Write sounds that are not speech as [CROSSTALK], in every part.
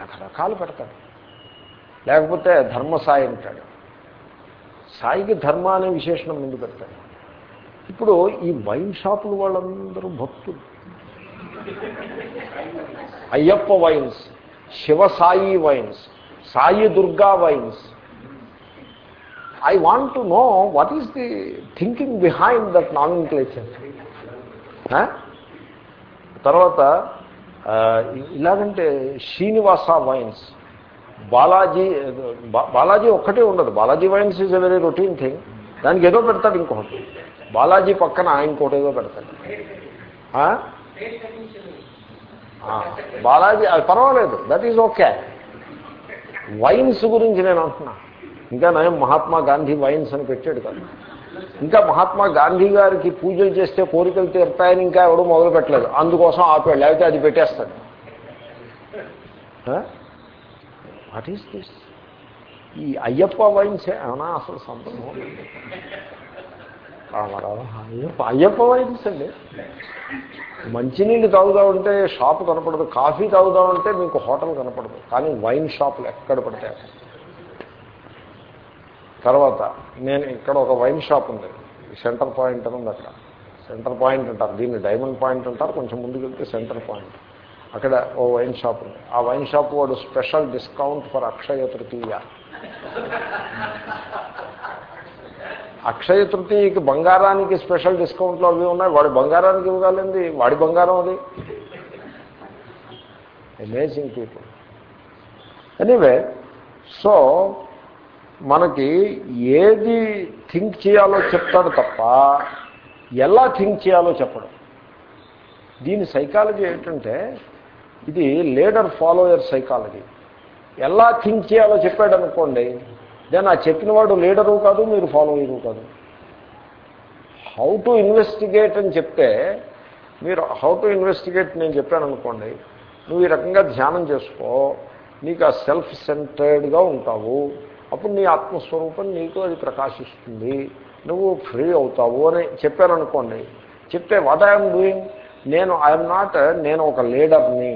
రకరకాలు పెడతాడు. లేకపోతే ధర్మ సాయి అంటాడు. సాయికి ధర్మ అనే విశేషణం ముందు పెడతాడు? ఇప్పుడు ఈ వైన్ షాపులు వాళ్ళందరూ భక్తులు. Ayyappa wines Shiva Sai wines Sai Durga wines. I want to know what is the thinking behind that nomenclature తర్వాత ఇలాగంటే శ్రీనివాస వైన్స్. బాలాజీ బాలాజీ ఒక్కటే ఉండదు. Balaji wines is a very routine thing దానికి ఏదో పెడతాడు ఇంకొకటి. బాలాజీ పక్కన ఇంకోటి ఏదో పెడతాడు. ఆ? బాలాజీ అది పర్వాలేదు. దట్ ఈజ్ ఓకే వైన్స్ గురించి నేను అంటున్నా. ఇంకా నేను మహాత్మా గాంధీ వైన్స్ అని పెట్టాడు కాదు. ఇంకా మహాత్మా గాంధీ గారికి పూజలు చేస్తే కోరికలు తీరుతాయని ఇంకా ఎవడూ మొదలు పెట్టలేదు. అందుకోసం ఆపాడు. లేకపోతే అది పెట్టేస్తాడు. వాట్ ఈస్ దిస్ ఈ అయ్యప్ప వైన్స్ ఏమన్నా అసలు సందర్భం అయ్యప్ప అయ్యప్ప వైన్స్ అండి. మంచినీళ్ళు తాగుదామంటే షాప్ కనపడదు. కాఫీ తాగుదామంటే మీకు హోటల్ కనపడదు. కానీ వైన్ షాపులు ఎక్కడ పడతాయి? తర్వాత నేను ఇక్కడ ఒక వైన్ షాప్ ఉంది. సెంటర్ పాయింట్ అని ఉంది అక్కడ. సెంటర్ పాయింట్ అంటారు. దీన్ని డైమండ్ పాయింట్ అంటారు. కొంచెం ముందుకు వెళ్తే సెంటర్ పాయింట్. అక్కడ ఓ వైన్ షాప్ ఉంది. ఆ వైన్ షాప్ వాడు special discount for Akshaya Tritiya. అక్షయ తృతీయకి బంగారానికి స్పెషల్ డిస్కౌంట్లు అవి ఉన్నాయి. వాడి బంగారానికి ఇవ్వగలింది వాడి బంగారం అది. అమేజింగ్ పీపుల్ ఎనీవే సో మనకి ఏది థింక్ చేయాలో చెప్తాడు తప్ప ఎలా థింక్ చేయాలో చెప్పడం. దీని సైకాలజీ ఏంటంటే ఇది లీడర్ ఫాలోయర్ సైకాలజీ. ఎలా థింక్ చేయాలో చెప్పాడు అనుకోండి దెన్ ఆ చెప్పిన వాడు లీడరు కాదు మీరు ఫాలోయరు కాదు. హౌ టు ఇన్వెస్టిగేట్ అని చెప్తే మీరు హౌ టు ఇన్వెస్టిగేట్ నేను చెప్పాను అనుకోండి నువ్వు ఈ రకంగా ధ్యానం చేసుకో నీకు ఆ సెల్ఫ్ సెంటర్డ్గా ఉంటావు. అప్పుడు నీ ఆత్మస్వరూపం నీకు అది ప్రకాశిస్తుంది. నువ్వు ఫ్రీ అవుతావు అని చెప్పారనుకోండి చెప్తే వాట్ ఐఎమ్ డూయింగ్ నేను ఐఎమ్ నాట్ నేను ఒక లీడర్ని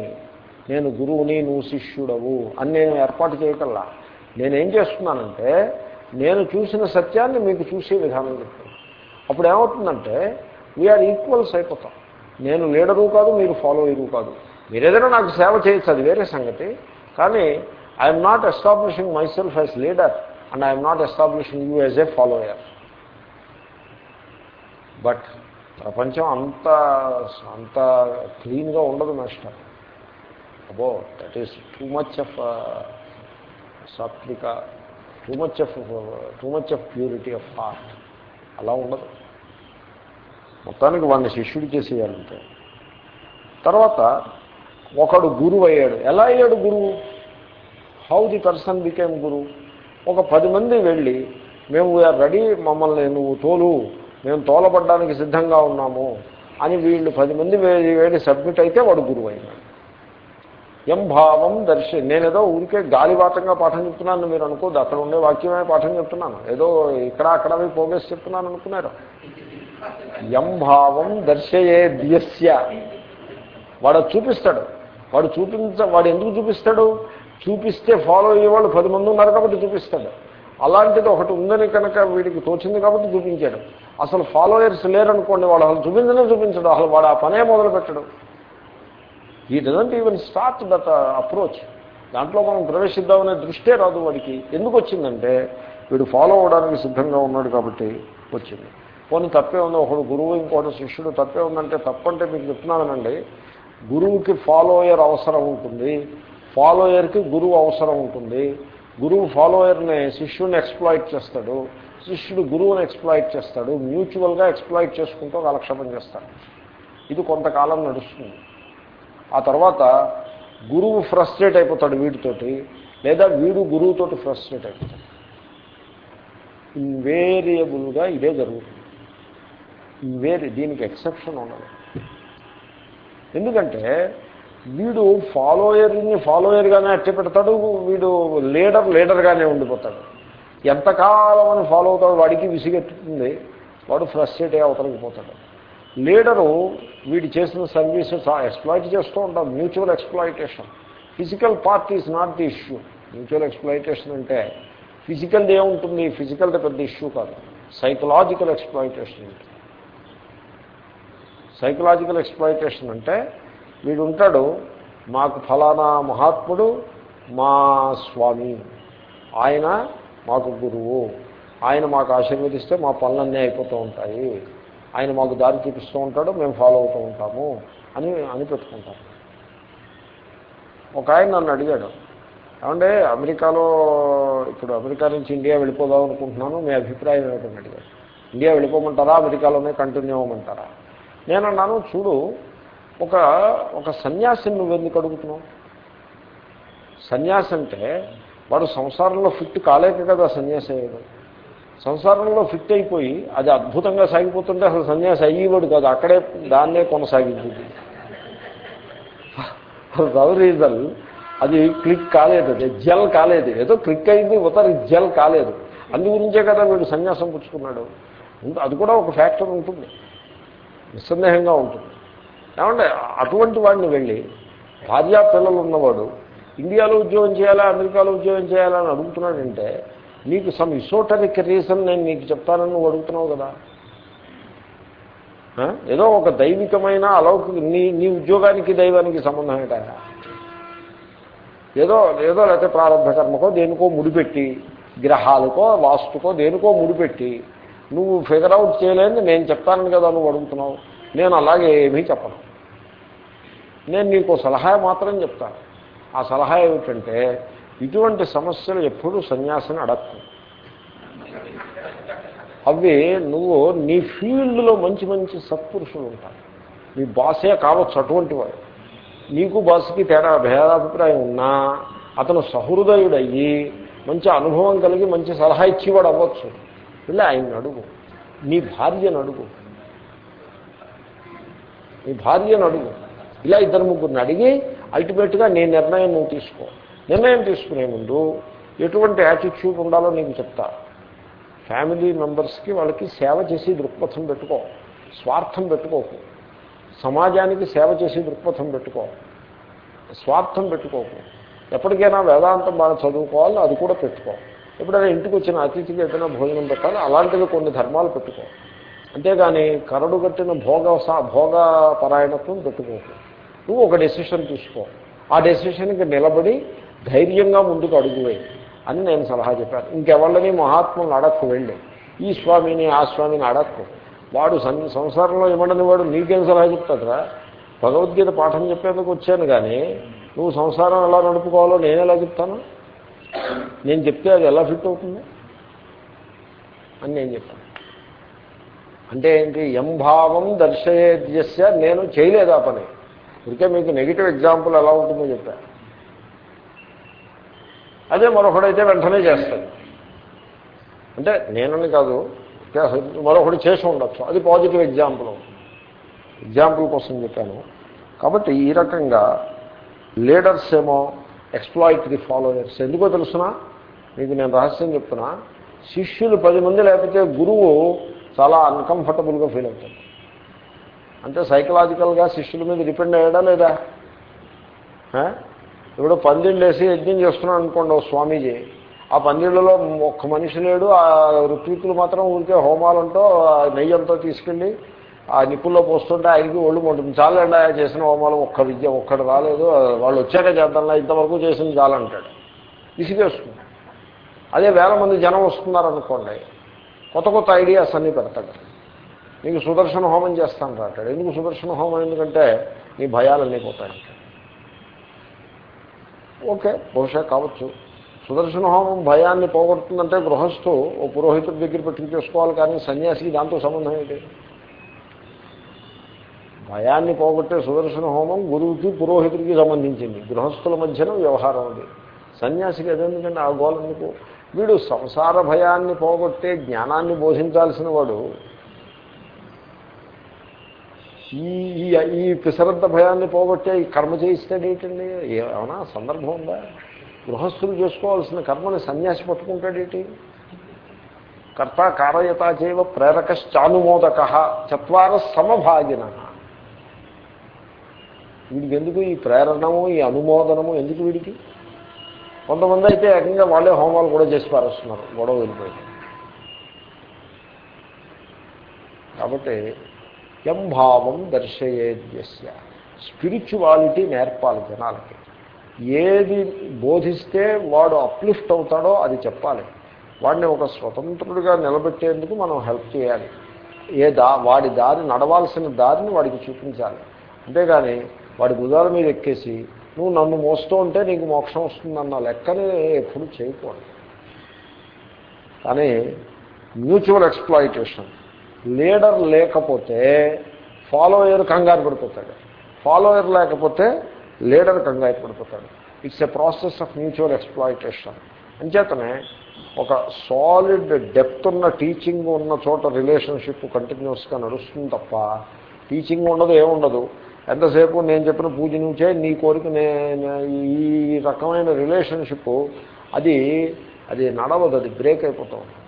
నేను గురువుని నువ్వు శిష్యుడవు అని నేను ఏర్పాటు చేయకల్లా నేనేం చేస్తున్నానంటే నేను చూసిన సత్యాన్ని మీకు చూసే విధానం చెప్తాను. అప్పుడు ఏమవుతుందంటే వీఆర్ ఈక్వల్స్ అయిపోతాం. నేను లీడరు కాదు మీరు ఫాలో అయ్యరు కాదు. మీరు ఏదైనా నాకు సేవ చేయొచ్చు అది వేరే సంగతి. కానీ I'm not establishing myself as leader and I'm not establishing you as a follower but ప్రపంచం అంత అంత క్లీన్గా ఉండదు master. Above that is too much of సాత్విక too much of too much of purity of heart అలా ఉండదు. మొత్తానికి వాడిని శిష్యుడు చేసేయాలంటే. తర్వాత ఒకడు గురువు అయ్యాడు ఎలా అయ్యాడు గురువు? How the person became guru ఒక పది మంది వెళ్ళి మేము వీఆర్ రెడీ మమ్మల్ని నువ్వు తోలు మేము తోలబడ్డానికి సిద్ధంగా ఉన్నాము అని వీళ్ళు పది మంది వేడి సబ్మిట్ అయితే వాడు గురువు అయినాడు. ఎం భావం దర్శి నేనేదో ఊరికే గాలివాతంగా పాఠం చెప్తున్నాను మీరు అనుకోద్దు అక్కడ ఉండే వాక్యమే పాఠం చెప్తున్నాను. ఏదో ఇక్కడ అక్కడ అవి పోగేసి చెప్తున్నాను అనుకున్నారు? ఎం భావం దర్శయే దియస్య. వాడు చూపిస్తాడు. వాడు చూపించ వాడు ఎందుకు చూపిస్తాడు? చూపిస్తే ఫాలో అయ్యేవాళ్ళు పది మంది ఉన్నారు కాబట్టి చూపిస్తాడు. అలాంటిది ఒకటి ఉందని కనుక వీడికి తోచింది కాబట్టి చూపించాడు. అసలు ఫాలోయర్స్ లేరనుకోండి వాడు అసలు చూపించనే చూపించడు. అసలు వాడు ఆ పనే మొదలు పెట్టడు ఈ doesn't even start that approach దాంట్లో మనం ప్రవేశిద్దామనే దృష్టే రాదు వాడికి. ఎందుకు వచ్చిందంటే వీడు ఫాలో అవడానికి సిద్ధంగా ఉన్నాడు కాబట్టి వచ్చింది. పోనీ తప్పే ఉంది ఒకడు గురువు ఇంకోటి శిష్యుడు. తప్పే ఉందంటే తప్పంటే మీకు చెప్తున్నానండి. గురువుకి ఫాలోయర్ అవసరం ఉంటుంది. ఫాలోయర్కి గురువు అవసరం ఉంటుంది. గురువు ఫాలోయర్ని శిష్యుని ఎక్స్ప్లాయిట్ చేస్తాడు. శిష్యుడు గురువుని ఎక్స్ప్లాయిట్ చేస్తాడు. మ్యూచువల్గా ఎక్స్ప్లాయిట్ చేసుకుంటూ కాలక్షేపం చేస్తాడు. ఇది కొంతకాలం నడుస్తుంది. ఆ తర్వాత గురువు ఫ్రస్ట్రేట్ అయిపోతాడు వీడితోటి లేదా వీడు గురువుతోటి ఫ్రస్ట్రేట్ అయిపోతాడు. ఇన్వేరియబుల్గా ఇదే జరుగుతుంది. ఇన్వేరి దీనికి ఎక్సెప్షన్ ఉండదు. ఎందుకంటే వీడు ఫాలోయర్ని ఫాలోయర్గానే అట్టి పెడతాడు వీడు లీడర్ లీడర్గానే ఉండిపోతాడు. ఎంతకాలం అని ఫాలో అవుతాడు వాడికి విసిగెత్తుతుంది వాడు ఫ్రస్ట్రేట్ అయ్యి అవతలకి పోతాడు. లీడరు వీడు చేసిన సర్వీసెస్ ఎక్స్ప్లాయిట్ చేస్తూ ఉంటాం mutual exploitation physical part is not the issue mutual exploitation అంటే ఫిజికల్ది ఏముంటుంది? ఫిజికల్ది పెద్ద ఇష్యూ కాదు. సైకలాజికల్ ఎక్స్ప్లాయిటేషన్ ఉంటుంది సైకలాజికల్ ఎక్స్ప్లాయిటేషన్ అంటే వీడు ఉంటాడు మాకు ఫలానా మహాత్ముడు మా స్వామి. ఆయన మాకు గురువు. ఆయన మాకు ఆశీర్వదిస్తే మా పనులన్నీ అయిపోతూ ఉంటాయి. ఆయన మాకు దారి చూపిస్తూ ఉంటాడు మేము ఫాలో అవుతూ ఉంటాము అని అని పెట్టుకుంటాం. ఒక ఆయన నన్ను అడిగాడు ఏమంటే అమెరికాలో ఇప్పుడు అమెరికా నుంచి ఇండియా వెళ్ళిపోదాం అనుకుంటున్నాను మీ అభిప్రాయం ఏమిటని అడిగాడు. ఇండియా వెళ్ళిపోమంటారా అమెరికాలోనే కంటిన్యూ అవ్వమంటారా? నేను అన్నాను చూడు ఒక ఒక సన్యాసిని నువ్వెందుకు అడుగుతున్నావు? సన్యాసి అంటే వాడు సంసారంలో ఫిట్ కాలేక కదా సన్యాసి అయ్యాడు. సంసారంలో ఫిట్ అయిపోయి అది అద్భుతంగా సాగిపోతుంటే అసలు సన్యాసి అయ్యేవాడు కాదు అక్కడే దాన్నే కొనసాగించింది. ఫర్ రీజన్ అది క్లిక్ కాలేదు అది జెల్ కాలేదు. ఏదో క్లిక్ అయింది ఉతర జెల్ కాలేదు. అందు గురించే కదా వీడు సన్యాసం పుచ్చుకున్నాడు. అది కూడా ఒక ఫ్యాక్టర్ ఉంటుంది. నిస్సందేహంగా ఉంటుంది. ఏమంటే అటువంటి వాడిని వెళ్ళి భార్యా పిల్లలు ఉన్నవాడు ఇండియాలో ఉద్యోగం చేయాలా అమెరికాలో ఉద్యోగం చేయాలా అని అడుగుతున్నాడంటే నీకు సమ్ ఇసోటరిక్ రీజన్ నేను నీకు చెప్తానని నువ్వు అడుగుతున్నావు కదా. ఏదో ఒక దైవికమైన అలౌకిక నీ నీ ఉద్యోగానికి దైవానికి సంబంధం ఏంటా? ఏదో ఏదో లేకపోతే ప్రారంభ కర్మకో దేనికో ముడిపెట్టి గ్రహాలకో వాస్తుకో దేనికో ముడిపెట్టి నువ్వు ఫిగర్ అవుట్ చేయలేని నేను చెప్తానని కదా నువ్వు అడుగుతున్నావు. నేను అలాగే ఏమీ చెప్పను. నేను నీకు సలహా మాత్రం చెప్తాను. ఆ సలహా ఏమిటంటే ఇటువంటి సమస్యలు ఎప్పుడూ సన్యాసిని అడక్కు. అవి నువ్వు నీ ఫీల్డ్లో మంచి మంచి సత్పురుషులు ఉంటారు. నీ బాసే కావచ్చు అటువంటి వాడు. నీకు బాస్కి తేడా భేదాభిప్రాయం ఉన్నా అతను సహృదయుడయ్యి మంచి అనుభవం కలిగి మంచి సలహా ఇచ్చేవాడు అవ్వచ్చు. ఇలా ఆయన అడుగు. నీ భార్యను అడుగు. నీ భార్యను అడుగు. ఇలా ఇద్దరు ముగ్గురిని అడిగి అల్టిమేట్గా నీ నిర్ణయం నువ్వు తీసుకో. నిర్ణయం తీసుకునే ముందు ఎటువంటి యాటిట్యూడ్ ఉండాలో నేను చెప్తా. ఫ్యామిలీ మెంబర్స్కి వాళ్ళకి సేవ చేసి దృక్పథం పెట్టుకో. స్వార్థం పెట్టుకోకు. సమాజానికి సేవ చేసి దృక్పథం పెట్టుకో. స్వార్థం పెట్టుకోకు. ఎప్పటికైనా వేదాంతం బాగా చదువుకోవాలి అది కూడా పెట్టుకో. ఎప్పుడైనా ఇంటికి వచ్చిన అతిథికి ఏదైనా భోజనం పెట్టాలి అలాంటివి కొన్ని ధర్మాలు పెట్టుకో. అంతేగాని కరడు కట్టిన భోగ భోగ పరాయణత్వం పెట్టుకోకు. నువ్వు ఒక డెసిషన్ తీసుకో. ఆ డెసిషన్కి నిలబడి ధైర్యంగా ముందుకు అడుగువేయి అని నేను సలహా చెప్పాను. ఇంకెవళ్ళని మహాత్ములను అడక్కు వెళ్ళి ఈ స్వామిని ఆ స్వామిని అడక్కు. వాడు సం సంసారంలో ఇవ్వడని వాడు? నీకేం సలహా చెప్తాడరా? భగవద్గీత పాఠం చెప్పేందుకు వచ్చాను కానీ నువ్వు సంసారం ఎలా నడుపుకోవాలో నేను ఎలా చెప్తాను? నేను చెప్తే అది ఎలా ఫిట్ అవుతుంది? అని నేను చెప్పాను. అంటే ఏంటి? ఎంభావం దర్శయేద్యస్య నేను చేయలేదు ఆ పని. ఇదికే మీకు నెగిటివ్ ఎగ్జాంపుల్ ఎలా ఉంటుందో చెప్పా. అదే మరొకడైతే వెంటనే చేస్తాడు. అంటే నేనని కాదు మరొకటి చేసి ఉండొచ్చు. అది పాజిటివ్ ఎగ్జాంపుల్ ఎగ్జాంపుల్ కోసం చెప్పాను. కాబట్టి ఈ రకంగా లీడర్స్ ఏమో ఎక్స్ప్లాయిట్ ది ఫాలోయర్స్ ఎందుకో తెలుసునా? మీకు నేను రహస్యం చెప్తున్నా. శిష్యులు పది మంది లేకపోతే గురువు చాలా అన్కంఫర్టబుల్గా ఫీల్ అవుతాడు. అంటే సైకలాజికల్గా శిష్యుల మీద డిపెండ్ అయ్యాడా లేదా? ఇప్పుడు పందిళ్ళు వేసి యజ్ఞం చేస్తున్నాడు అనుకోండి ఓ స్వామీజీ. ఆ పందిళ్ళలో ఒక్క మనిషి లేడు ఆ ఋత్వికులు మాత్రం ఊరికే హోమాలంటో ఆ నెయ్యంతో తీసుకెళ్ళి ఆ నిప్పుల్లో పోస్తుంటే ఆయనకి ఒళ్ళు ఉంటుంది చాలండి ఆయన చేసిన హోమాలు ఒక్క విద్య ఒక్కడు రాలేదు. వాళ్ళు వచ్చాక చేద్దాంలా ఇంతవరకు చేసింది చాలంటాడు ఇసుకేస్తుంది అదే వేల మంది జనం వస్తున్నారనుకోండి కొత్త కొత్త ఐడియాస్ అన్నీ పెడతాడు. నీకు సుదర్శన హోమం చేస్తాను రాటాడు ఎందుకు సుదర్శన హోమం? ఎందుకంటే నీ భయాలన్నీ పోతాయి ఓకే బహుశా కావచ్చు. సుదర్శన హోమం భయాన్ని పోగొడుతుందంటే గృహస్థు ఓ పురోహితుడి దగ్గర పెట్టుకు చేసుకోవాలి కానీ సన్యాసికి దాంతో సంబంధం ఏంటి? భయాన్ని పోగొట్టే సుదర్శన హోమం గురువుకి పురోహితుడికి సంబంధించింది. గృహస్థుల మధ్యన వ్యవహారం అది. సన్యాసికి అదేందుకంటే ఆ గోల్ ఎందుకు? వీడు సంసార భయాన్ని పోగొట్టే జ్ఞానాన్ని బోధించాల్సిన వాడు ఈ ఈ ఈ పిసరంత భయాన్ని పోగొట్టే ఈ కర్మ చేయిస్తాడేటండి ఏమైనా సందర్భం ఉందా? గృహస్థులు చేసుకోవాల్సిన కర్మని సన్యాసి పట్టుకుంటాడేటి కర్త కారయత చేవ ప్రేరకశ్చానుమోదక చత్వార సమభాగిన. వీడికి ఎందుకు ఈ ప్రేరణము ఈ అనుమోదనము ఎందుకు వీడికి? కొంతమంది అయితే ఏకంగా వాళ్ళే హోమాలు కూడా చేసి పారేస్తున్నారు గొడవ వెళ్ళిపోయి కాబట్టి ఎం భావం దర్శయేద్యస్య. స్పిరిచువాలిటీ నేర్పాలి జనాలకి. ఏది బోధిస్తే వాడు అప్లిఫ్ట్ అవుతాడో అది చెప్పాలి. వాడిని ఒక స్వతంత్రుడిగా నిలబెట్టేందుకు మనం హెల్ప్ చేయాలి. ఏ దా వాడి దారి నడవాల్సిన దారిని వాడికి చూపించాలి. అంతేగాని వాడి భుజాల మీద ఎక్కేసి నువ్వు నన్ను మోస్తూ ఉంటే నీకు మోక్షం వస్తుందన్న లెక్కని ఎప్పుడు చేయకూడదు. కానీ మ్యూచువల్ ఎక్స్ప్లాయిటేషన్ లీడర్ లేకపోతే ఫాలోయర్ కంగారు పడిపోతాడు. ఫాలోయర్ లేకపోతే లీడర్ కంగారు పడిపోతాడు. It's a process of mutual exploitation. అంచేతనే ఒక సాలిడ్ డెప్త్ ఉన్న టీచింగ్ ఉన్న చోట రిలేషన్షిప్ కంటిన్యూస్గా నడుస్తుంది తప్ప టీచింగ్ ఉండదు ఏముండదు ఎంతసేపు నేను చెప్పిన పూజ నుంచే నీ కోరిక నేను ఈ రకమైన రిలేషన్షిప్ అది అది నడవదు అది బ్రేక్ అయిపోతూ ఉంటుంది.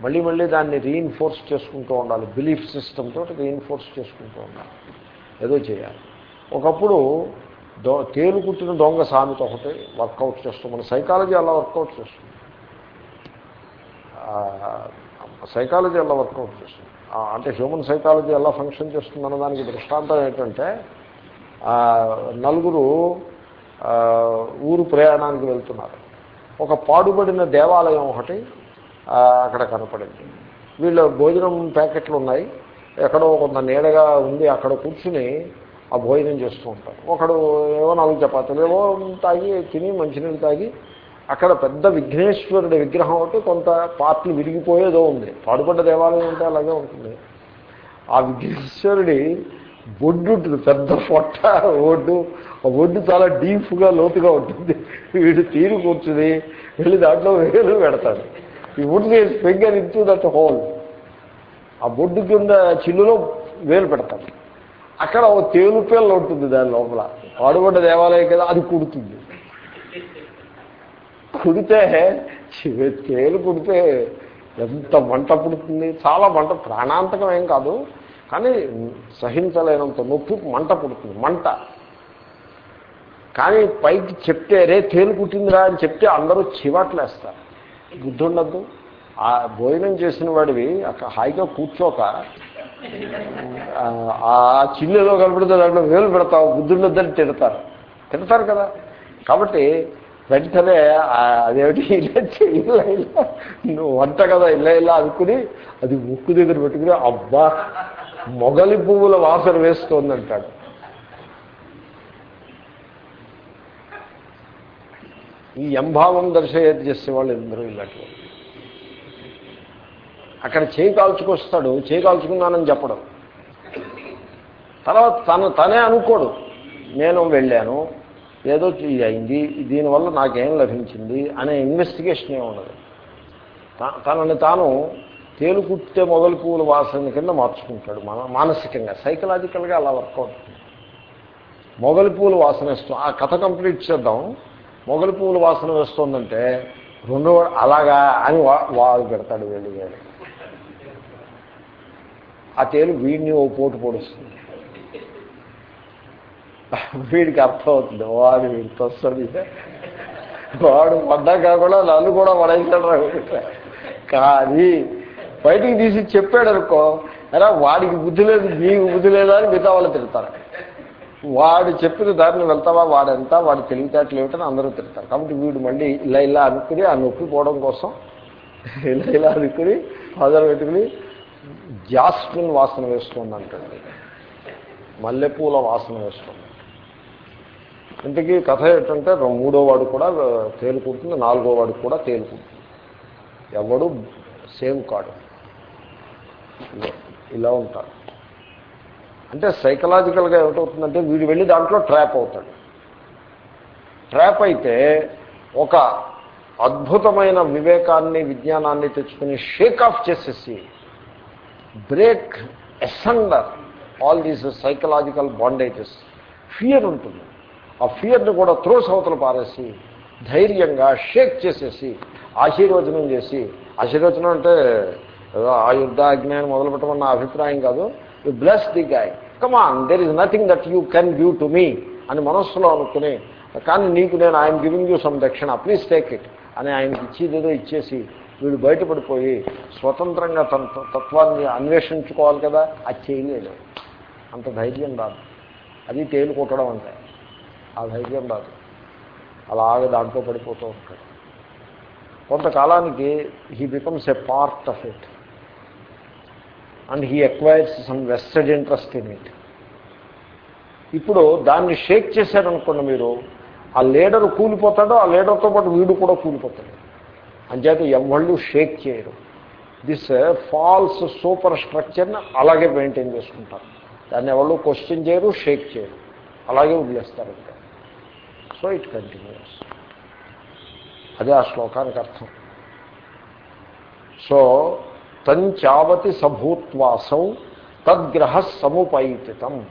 మళ్ళీ మళ్ళీ దాన్ని రీఇన్ఫోర్స్ చేసుకుంటూ ఉండాలి. బిలీఫ్ సిస్టమ్ తోటి రీఇన్ఫోర్స్ చేసుకుంటూ ఉండాలి. ఏదో చేయాలి. ఒకప్పుడు దో తేలు కుట్టిన దొంగ సామెత ఒకటి వర్కౌట్ చేస్తాం మన సైకాలజీ అలా వర్కౌట్ చేస్తుంది. సైకాలజీ అలా వర్కౌట్ చేస్తుంది. అంటే హ్యూమన్ సైకాలజీ ఎలా ఫంక్షన్ చేస్తుంది అన్నదానికి దృష్టాంతం ఏంటంటే నలుగురు ఊరు ప్రయాణానికి వెళ్తున్నారు. ఒక పాడుబడిన దేవాలయం ఒకటి అక్కడ కనపడింది. వీళ్ళు భోజనం ప్యాకెట్లు ఉన్నాయి. ఎక్కడో కొంత నీడగా ఉంది. అక్కడ కూర్చుని ఆ భోజనం చేస్తూ ఉంటారు. ఒకడు ఏవో నాలుగు చపాతీలు ఏవో తాగి తిని మంచినీళ్ళు తాగి అక్కడ పెద్ద విఘ్నేశ్వరుడి విగ్రహం ఒకటి కొంత పార్ట్లు విరిగిపోయేదో ఉంది. పాడుపడ్డ దేవాలయం అంటే అలాగే ఉంటుంది. ఆ విఘ్నేశ్వరుడి బొడ్డు ఉంటుంది. పెద్ద పొట్ట ఒడ్డు. ఆ ఒడ్డు చాలా డీప్గా లోతుగా ఉంటుంది. వీడు తీరు కూర్చుని వెళ్ళి దాంట్లో వేలు పెడతాడు. He would is finger into that hole. ఆ బొడ్డు కింద చిల్లులో వేలు పెడతాం. అక్కడ ఓ తేలు పిల్ల ఉంటుంది దాని లోపల. పాడుబడ్డ దేవాలయం కదా అది కుడుతుంది. కుడితే తేలు కుడితే ఎంత మంట పుడుతుంది. చాలా మంట ప్రాణాంతకం ఏం కాదు. కానీ సహించలేనంత నొప్పి మంట పుడుతుంది మంట. కానీ పైకి చెప్తే రే తేలు కుట్టిందిరా అని చెప్తే అందరూ చివాట్లేస్తారు. బుద్ధి ఉండద్దు ఆ భోజనం చేసిన వాడివి అక్కడ హాయిగా కూర్చోక ఆ చిల్లులో కనపడితే దాంట్లో వేలు పెడతావు బుద్ధి ఉండొద్దని తిడతారు. తిడతారు కదా. కాబట్టి వెంటనే అదేమిటి [LAUGHS] ఇలా ఇలా ఇలా. నువ్వు వంట కదా ఇలా ఇలా అనుకుని అది ముక్కు దగ్గర పెట్టుకుని అబ్బా మొగలి పువ్వుల వాసన వేస్తోంది అంటాడు ఈ ఎంభావం దర్శయత చేసేవాళ్ళు ఎందరూ ఇలాంటి అక్కడ చేయి కాల్చుకొస్తాడు చేయి కాల్చుకున్నానని చెప్పడం. తర్వాత తను తనే అనుకోడు నేను వెళ్ళాను ఏదో అయింది దీనివల్ల నాకేం లభించింది అనే ఇన్వెస్టిగేషన్ ఏమి ఉండదు. తనని తాను తేలుకుట్టే మొదలు పువ్వుల వాసన కింద మార్చుకుంటాడు మన మానసికంగా సైకలాజికల్గా అలా వర్కౌట్ మొగలి పువ్వులు వాసన ఇస్తాం ఆ కథ కంప్లీట్ చేద్దాం. మొగలి పువ్వులు వాసన వేస్తుందంటే రెండో అలాగా అని వాడు పెడతాడు వెళ్ళి వేడి ఆ తేలు వీడిని ఓ పోటు పొడుస్తుంది. వీడికి అర్థమవుతుంది వాడు వీడికి వస్తుంది వాడు పడ్డా కాకుండా నన్ను కూడా పడేసాడు కానీ బయటికి తీసి చెప్పాడు అనుకో అలా వాడికి బుద్ధి లేదు నీకు బుద్ధి లేదా అని మిగతా వాళ్ళు తిడతారు. వాడు చెప్పిన దారిని వెళ్తావా? వాడంతా? వాడు తెలివితేటలు ఏమిటని అందరూ తిడతారు. కాబట్టి వీడు మళ్ళీ ఇలా ఇలా అనుకుని ఆ నొప్పి పోవడం కోసం ఇలా ఇలా అనుకుని ఫాదర్ పెట్టుకుని జాస్మిన్ వాసన వేస్తుంది అంటాడు. మల్లెపూల వాసన వేస్తుంది ఇంతకీ కథ ఏంటంటే మూడో వాడు కూడా తేలుకుంటుంది నాలుగో వాడు కూడా తేలుకుంటుంది. ఎవడు? సేమ్ కాడు. ఇలా ఉంటారు అంటే సైకలాజికల్గా ఏమిటవుతుందంటే వీడు వెళ్ళి దాంట్లో ట్రాప్ అవుతాడు. ట్రాప్ అయితే ఒక అద్భుతమైన వివేకాన్ని విజ్ఞానాన్ని తెచ్చుకుని షేక్ ఆఫ్ చేసేసి break asunder all these psychological bondages fear ఉంటుంది. ఆ ఫియర్ని కూడా త్రోస్ అవతల పారేసి ధైర్యంగా షేక్ చేసేసి ఆశీర్వచనం చేసి ఆశీర్వచనం అంటే ఏదో ఆ యుద్ధ అజ్ఞానం మొదలుపెట్టమన్న అభిప్రాయం కాదు you bless the guy come on there is nothing that you can give to me అని మనస్సులో అనుకుని కానీ నీకు నేను ఐఎమ్ గివింగ్ యూ సమ్ దక్షిణ. ప్లీజ్ టేక్ ఇట్ అని ఆయనకి ఇచ్చేదేదో ఇచ్చేసి వీడు బయటపడిపోయి స్వతంత్రంగా తన తత్వాన్ని అన్వేషించుకోవాలి కదా? అది చేయలేదు. అంత ధైర్యం రాదు. అది తేలు కొట్టడం అంటే. ఆ ధైర్యం రాదు. అలాగే దాంట్లో పడిపోతూ ఉంటాడు. కొంతకాలానికి he becomes a part of it and he acquires some vested interest in it. ఇప్పుడు దాన్ని షేక్ చేశారనుకోండి మీరు ఆ లీడర్ కూలిపోతాడో ఆ లీడర్తో పాటు వీడు కూడా కూలిపోతాడు. అంచేత ఎవళ్ళు షేక్ చేయరు. దిస్ ఫాల్స్ సూపర్ స్ట్రక్చర్ని అలాగే మెయింటైన్ చేసుకుంటారు. దాన్ని ఎవరు క్వశ్చన్ చేయరు షేక్ చేయరు. అలాగే వదిలేస్తారు సో ఇట్ కంటిన్యూస్. అదే ఆ శ్లోకానికి అర్థం. సో తంచావతి సభూత్వాసౌ తద్గ్రహ సముపైతితం.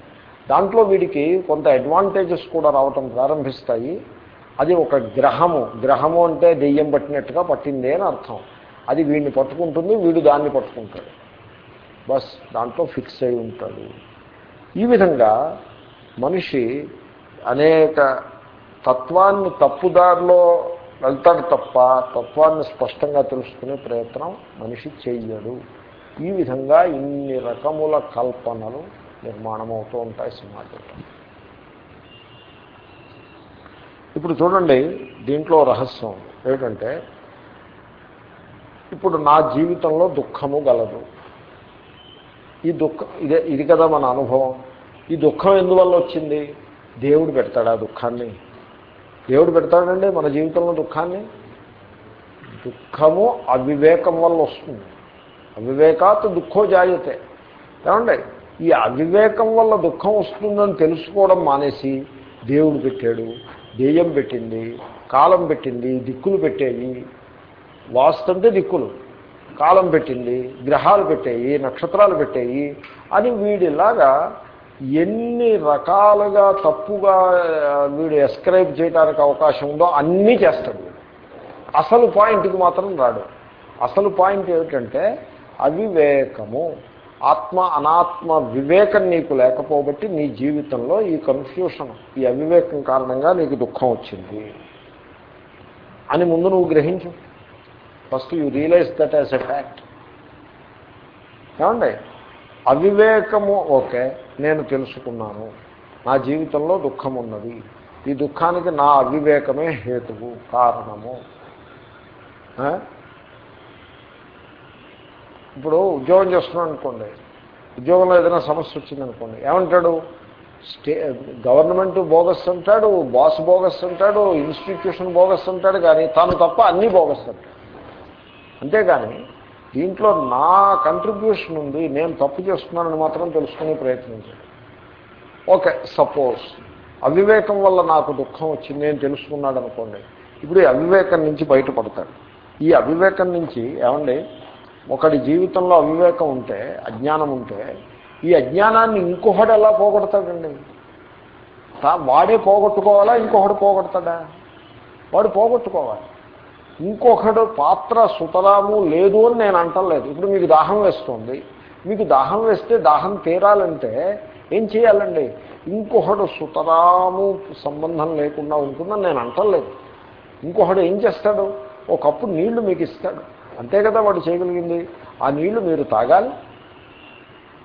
దాంట్లో వీడికి కొంత అడ్వాంటేజెస్ కూడా రావటం ప్రారంభిస్తాయి. అది ఒక గ్రహము. గ్రహము అంటే దెయ్యం పట్టినట్టుగా పట్టింది అని అర్థం. అది వీడిని పట్టుకుంటుంది వీడు దాన్ని పట్టుకుంటాడు. బస్ దాంట్లో ఫిక్స్ అయి ఉంటాడు. ఈ విధంగా మనిషి అనేక తత్వాన్ని తప్పుదారిలో వెళ్తాడు తప్ప తత్వాన్ని స్పష్టంగా తెలుసుకునే ప్రయత్నం మనిషి చెయ్యడు. ఈ విధంగా ఇన్ని రకముల కల్పనలు నిర్మాణం అవుతూ ఉంటాయి సమాజంలో ఇప్పుడు చూడండి దీంట్లో రహస్యం ఏమిటంటే ఇప్పుడు నా జీవితంలో దుఃఖము గలదు. ఈ దుఃఖం ఇదే ఇది కదా మన అనుభవం. ఈ దుఃఖం ఎందువల్ల వచ్చింది? దేవుడు పెడతాడు ఆ దుఃఖాన్ని. దేవుడు పెడతాడండి మన జీవితంలో దుఃఖాన్ని? దుఃఖము అవివేకం వల్ల వస్తుంది. అవివేకాత్ దుఃఖో జాయతే. ఏమండి? ఈ అవివేకం వల్ల దుఃఖం వస్తుందని తెలుసుకోవడం మానేసి దేవుడు పెట్టాడు దెయ్యం పెట్టింది కాలం పెట్టింది దిక్కులు పెట్టేవి. వాస్తంటే దిక్కులు. కాలం పెట్టింది గ్రహాలు పెట్టేవి నక్షత్రాలు పెట్టేయి అని వీడిలాగా ఎన్ని రకాలుగా తప్పుగా వీడు ఎస్క్రైబ్ చేయడానికి అవకాశం ఉందో అన్నీ చేస్తాడు అసలు పాయింట్కి మాత్రం రాడు. అసలు పాయింట్ ఏమిటంటే అవివేకము. ఆత్మ అనాత్మ వివేకం నీకు లేకపోబట్టి నీ జీవితంలో ఈ కన్ఫ్యూషన్ ఈ అవివేకం కారణంగా నీకు దుఃఖం వచ్చింది. అని ముందు నువ్వు గ్రహించు. First you realise that as a fact ఏమండి? అవివేకము ఓకే నేను తెలుసుకున్నాను. నా జీవితంలో దుఃఖం ఉన్నది ఈ దుఃఖానికి నా అవివేకమే హేతువు కారణము. ఇప్పుడు ఉద్యోగం చేస్తున్నాను అనుకోండి. ఉద్యోగంలో ఏదైనా సమస్య వచ్చిందనుకోండి ఏమంటాడు? స్టే గవర్నమెంట్ బోగస్ అంటాడు బాస్ బోగస్ అంటాడు ఇన్స్టిట్యూషన్ బోగస్ అంటాడు కానీ తాను తప్ప అన్నీ బోగస్ అంటాడు. అంతేగాని దీంట్లో నా కంట్రిబ్యూషన్ ఉంది నేను తప్పు చేస్తున్నానని మాత్రం తెలుసుకునే ప్రయత్నించాను ఓకే సపోజ్ అవివేకం వల్ల నాకు దుఃఖం వచ్చింది నేను తెలుసుకున్నాడు అనుకోండి. ఇప్పుడు ఈ అవివేకం నుంచి బయటపడతాడు. ఈ అవివేకం నుంచి ఏమండి? ఒకటి జీవితంలో అవివేకం ఉంటే అజ్ఞానం ఉంటే ఈ అజ్ఞానాన్ని ఇంకొకడు ఎలా పోగొడతాడండి? వాడే పోగొట్టుకోవాలా ఇంకొకడు పోగొడతాడా? వాడు పోగొట్టుకోవాలి. ఇంకొకడు పాత్ర సుతరాము లేదు అని నేను అంటలేదు ఇప్పుడు మీకు దాహం వేస్తుంది. మీకు దాహం వేస్తే దాహం తీరాలంటే ఏం చేయాలండి? ఇంకొకడు సుతరాము సంబంధం లేకుండా ఉంటుందని నేను అంటలేదు ఇంకొకడు ఏం చేస్తాడు? ఒకప్పుడు నీళ్ళు మీకు ఇస్తాడు. అంతే కదా వాడు చేయగలిగింది? ఆ నీళ్ళు మీరు తాగాలి.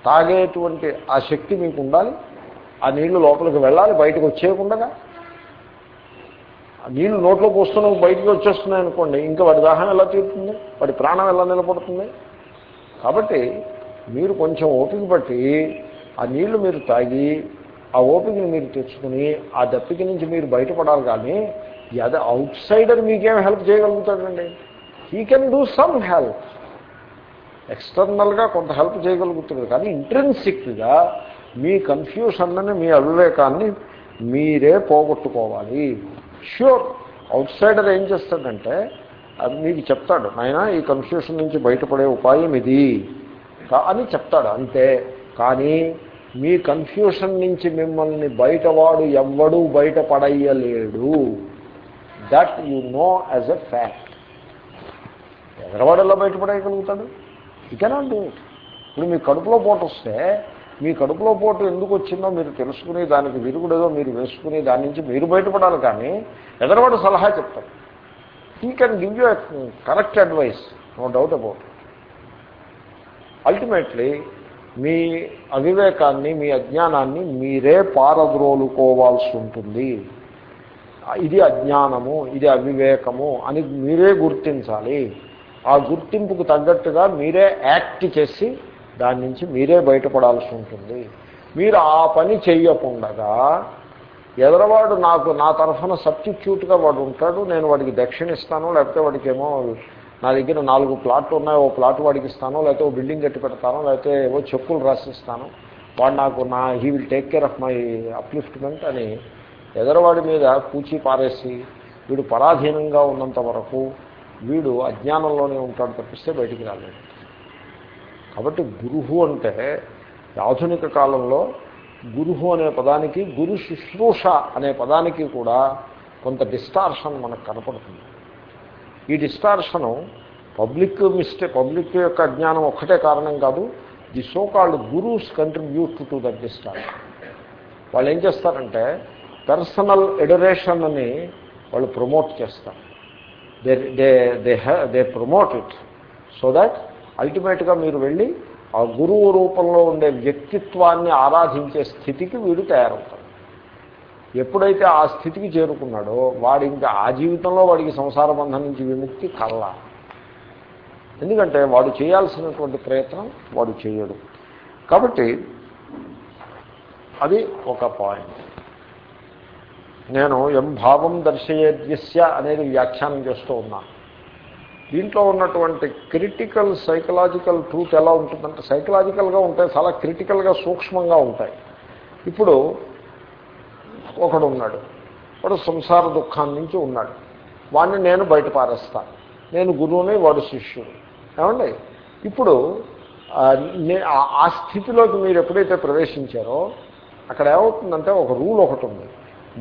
తాగేటువంటి ఆ శక్తి మీకు ఉండాలి. ఆ నీళ్ళు లోపలికి వెళ్ళాలి బయటకు వచ్చేయకుండా నీళ్ళు నోట్లో పోస్తున్నావు బయటికి వచ్చేస్తున్నాయి అనుకోండి ఇంకా వాడి దాహం ఎలా తీరుతుంది? వాడి ప్రాణం ఎలా నిలబడుతుంది? కాబట్టి మీరు కొంచెం ఓపిక పట్టి ఆ నీళ్ళు మీరు తాగి ఆ ఓపికని మీరు తెచ్చుకుని ఆ దప్పిక నుంచి మీరు బయటపడాలి కానీ అది అవుట్ సైడర్ మీకేం help చేయగలుగుతాడండి? He can do some help ఎక్స్టర్నల్గా కొంత హెల్ప్ చేయగలుగుతుంది కానీ ఇంట్రెన్సిక్గా మీ కన్ఫ్యూషన్ని మీ అవివేకాన్ని మీరే పోగొట్టుకోవాలి. ష్యూర్ అవుట్ సైడర్ ఏం చేస్తాడంటే అది మీకు చెప్తాడు నాయన ఈ కన్ఫ్యూషన్ నుంచి బయటపడే ఉపాయం ఇది. అని చెప్తాడు అంతే. కానీ మీ కన్ఫ్యూషన్ నుంచి మిమ్మల్ని బయటవాడు ఎవ్వడూ బయటపడయ్యలేడు. That you know as a fact ఎదరవాడు బయటపడేయగలుగుతాడు ఈ డూ ఇప్పుడు మీ కడుపులో పోటు వస్తే మీ కడుపులో పోటు ఎందుకు వచ్చిందో మీరు తెలుసుకుని దానికి విరుగుడేదో మీరు వేసుకుని దాని నుంచి మీరు బయటపడాలి కానీ ఎదరవాడు సలహా చెప్తారు he can give you correct advice no doubt about ultimately మీ అవివేకాన్ని మీ అజ్ఞానాన్ని మీరే పారద్రోలుకోవాల్సి ఉంటుంది. ఇది అజ్ఞానము ఇది అవివేకము అని మీరే గుర్తించాలి. ఆ గుర్తింపుకు తగ్గట్టుగా మీరే యాక్ట్ చేసి దాని నుంచి మీరే బయటపడాల్సి ఉంటుంది. మీరు ఆ పని చెయ్యకుండగా ఎదరవాడు నాకు నా తరఫున సబ్స్టిట్యూట్గా వాడు ఉంటాడు నేను వాడికి దక్షిణ ఇస్తాను లేకపోతే వాడికి ఏమో నా దగ్గర నాలుగు ప్లాట్లు ఉన్నాయి ఓ ప్లాట్ వాడికి ఇస్తాను లేకపోతే ఓ బిల్డింగ్ కట్టి పెడతాను లేకపోతే ఏవో చెప్పులు రాసిస్తాను. వాడు నాకు నా he will take care of my upliftment అని ఎదరవాడి మీద పూచి పారేసి వీడు పరాధీనంగా ఉన్నంత వరకు వీడు అజ్ఞానంలోనే ఉంటాడు తప్పిస్తే బయటికి రాలేదు కాబట్టి గురువు అంటే ఆధునిక కాలంలో గురువు అనే పదానికి గురు శుశ్రూష అనే పదానికి కూడా కొంత డిస్టార్షన్ మనకు కనపడుతుంది. ఈ డిస్టార్షను పబ్లిక్ మిస్టే పబ్లిక్ యొక్క అజ్ఞానం ఒక్కటే కారణం కాదు the so called gurus contribute to that distortion. వాళ్ళు ఏం చేస్తారంటే పర్సనల్ ఎడరేషన్ అని వాళ్ళు ప్రమోట్ చేస్తారు. They they they they promote it so that అల్టిమేట్గా మీరు వెళ్ళి ఆ గురువు రూపంలో ఉండే వ్యక్తిత్వాన్ని ఆరాధించే స్థితికి వీడు తయారవుతాడు. ఎప్పుడైతే ఆ స్థితికి చేరుకున్నాడో వాడి ఇంకా ఆ జీవితంలో వాడికి సంసార బంధం నుంచి విముక్తి కల్లా ఎందుకంటే వాడు చేయాల్సినటువంటి ప్రయత్నం వాడు చేయడు. కాబట్టి అది ఒక పాయింట్. నేను ఎం భావం దర్శయేద్యస్య అనేది వ్యాఖ్యానం చేస్తూ ఉన్నాను. దీంట్లో ఉన్నటువంటి క్రిటికల్ సైకలాజికల్ ట్రూత్ ఎలా ఉంటుందంటే సైకలాజికల్గా ఉంటాయి చాలా క్రిటికల్గా సూక్ష్మంగా ఉంటాయి. ఇప్పుడు ఒకడు ఉన్నాడు వాడు సంసార దుఃఖాన్ని నుంచి ఉన్నాడు. వాడిని నేను బయట పారేస్తాను నేను గురువుని వాడు శిష్యుడు. ఏమండి? ఇప్పుడు ఆ స్థితిలోకి మీరు ఎప్పుడైతే ప్రవేశించారో అక్కడ ఏమవుతుందంటే ఒక రూల్ ఒకటి ఉంది.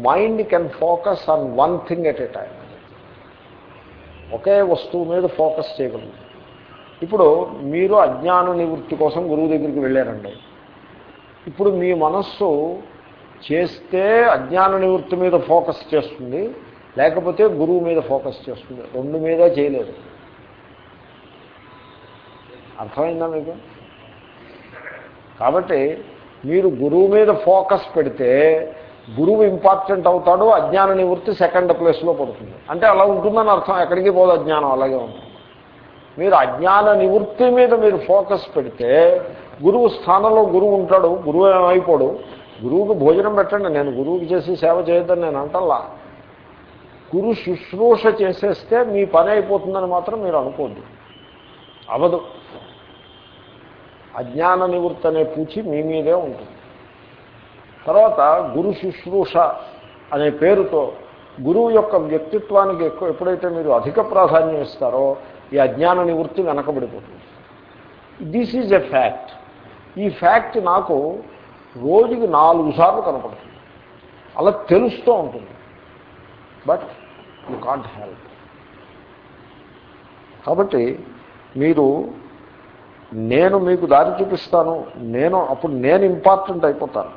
Mind can focus on one thing at a time ఒకే వస్తువు మీద ఫోకస్ చేయగలరు. ఇప్పుడు మీరు అజ్ఞాన నివృత్తి కోసం గురువు దగ్గరికి వెళ్ళారండి. ఇప్పుడు మీ మనస్సు చేస్తే అజ్ఞాన నివృత్తి మీద ఫోకస్ చేస్తుంది లేకపోతే గురువు మీద ఫోకస్ చేస్తుంది. రెండు మీద చేయలేదు. అర్థమైందా మీకు? కాబట్టి మీరు గురువు మీద ఫోకస్ పెడితే గురువు ఇంపార్టెంట్ అవుతాడు అజ్ఞాన నివృత్తి సెకండ్ ప్లేస్లో పడుతుంది. అంటే అలా ఉంటుందని అర్థం ఎక్కడికి పోదు అజ్ఞానం అలాగే ఉంటుంది. మీరు అజ్ఞాన నివృత్తి మీద మీరు ఫోకస్ పెడితే గురువు స్థానంలో గురువు ఉంటాడు గురువు ఏమైపోడు? గురువుకి భోజనం పెట్టండి నేను గురువుకి చేసి సేవ చేయొద్దని నేను అంటల్లా. గురు శుశ్రూష చేసేస్తే మీ పని అయిపోతుందని మాత్రం మీరు అనుకోద్దు. అవదు. అజ్ఞాన నివృత్తి అనే పూచి మీ మీదే ఉంటుంది. తర్వాత గురు శుశ్రూష అనే పేరుతో గురువు యొక్క వ్యక్తిత్వానికి ఎక్కువ ఎప్పుడైతే మీరు అధిక ప్రాధాన్యం ఇస్తారో ఈ అజ్ఞాన నివృత్తి వెనకబడిపోతుంది. దిస్ ఈజ్ ఎ ఫ్యాక్ట్ ఈ ఫ్యాక్ట్ నాకు రోజుకి నాలుగు సార్లు కనపడుతుంది. అలా తెలుస్తూ ఉంటుంది. బట్ యు కాంట్ హెల్ప్ కాబట్టి మీరు నేను మీకు దారి చూపిస్తాను నేను అప్పుడు నేను ఇంపార్టెంట్ అయిపోతాను.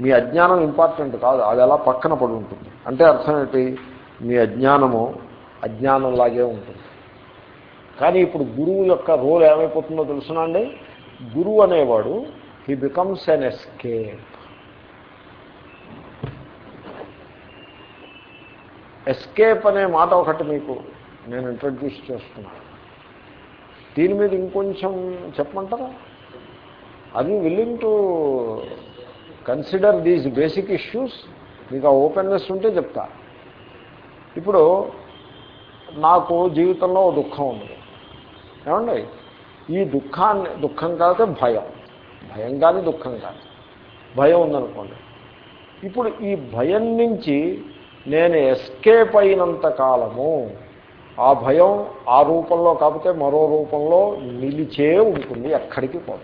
మీ అజ్ఞానం ఇంపార్టెంట్ కాదు అది అలా పక్కన పడి ఉంటుంది. అంటే అర్థం ఏంటి? మీ అజ్ఞానము అజ్ఞానంలాగే ఉంటుంది. కానీ ఇప్పుడు గురువు యొక్క రోల్ ఏమైపోతుందో తెలుసునండి గురువు అనేవాడు he becomes an escape escape అనే మాట ఒకటి మీకు నేను ఇంట్రడ్యూస్ చేస్తున్నాను దీని మీద ఇంకొంచెం చెప్పమంటారా? అది willing to consider these basic issues మీకు ఆ ఓపెన్నెస్ ఉంటే చెప్తా. ఇప్పుడు నాకు జీవితంలో దుఃఖం ఉంది. ఏమండి? ఈ దుఃఖాన్ని దుఃఖం కాకపోతే భయం. భయం కానీ దుఃఖం కాదు. భయం ఉందనుకోండి. ఇప్పుడు ఈ భయం నుంచి నేను ఎస్కేప్ అయినంత కాలము ఆ భయం ఆ రూపంలో కాకపోతే మరో రూపంలో నిలిచే ఉంటుంది ఎక్కడికి పోదు.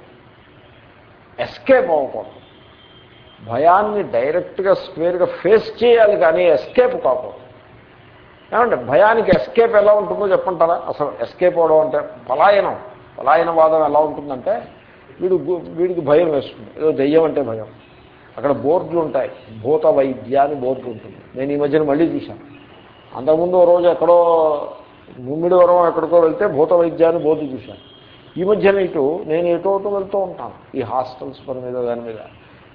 ఎస్కేప్ అవ్వకూడదు. భయాన్ని డైరెక్ట్గా స్క్వేర్గా ఫేస్ చేయాలి కానీ ఎస్కేప్ కాకూడదు. ఏమంటే భయానికి ఎస్కేప్ ఎలా ఉంటుందో చెప్పంటారా? అసలు ఎస్కేప్ అవడం అంటే పలాయనం. పలాయనవాదం ఎలా ఉంటుందంటే వీడు వీడికి భయం వేస్తుంది. ఏదో దెయ్యం అంటే భయం. అక్కడ బోర్డులు ఉంటాయి. భూత వైద్య అని బోర్డు ఉంటుంది. నేను ఈ మధ్యన మళ్ళీ చూశాను. అంతకుముందు ఓ రోజు ఎక్కడో ముమ్మిడి వరం ఎక్కడికో వెళ్తే భూత వైద్య అని బోర్డు చూశాను. ఈ మధ్యన ఇటు నేను ఎటు వెళ్తూ ఉంటాను? ఈ హాస్టల్స్ పని మీద దాని మీద.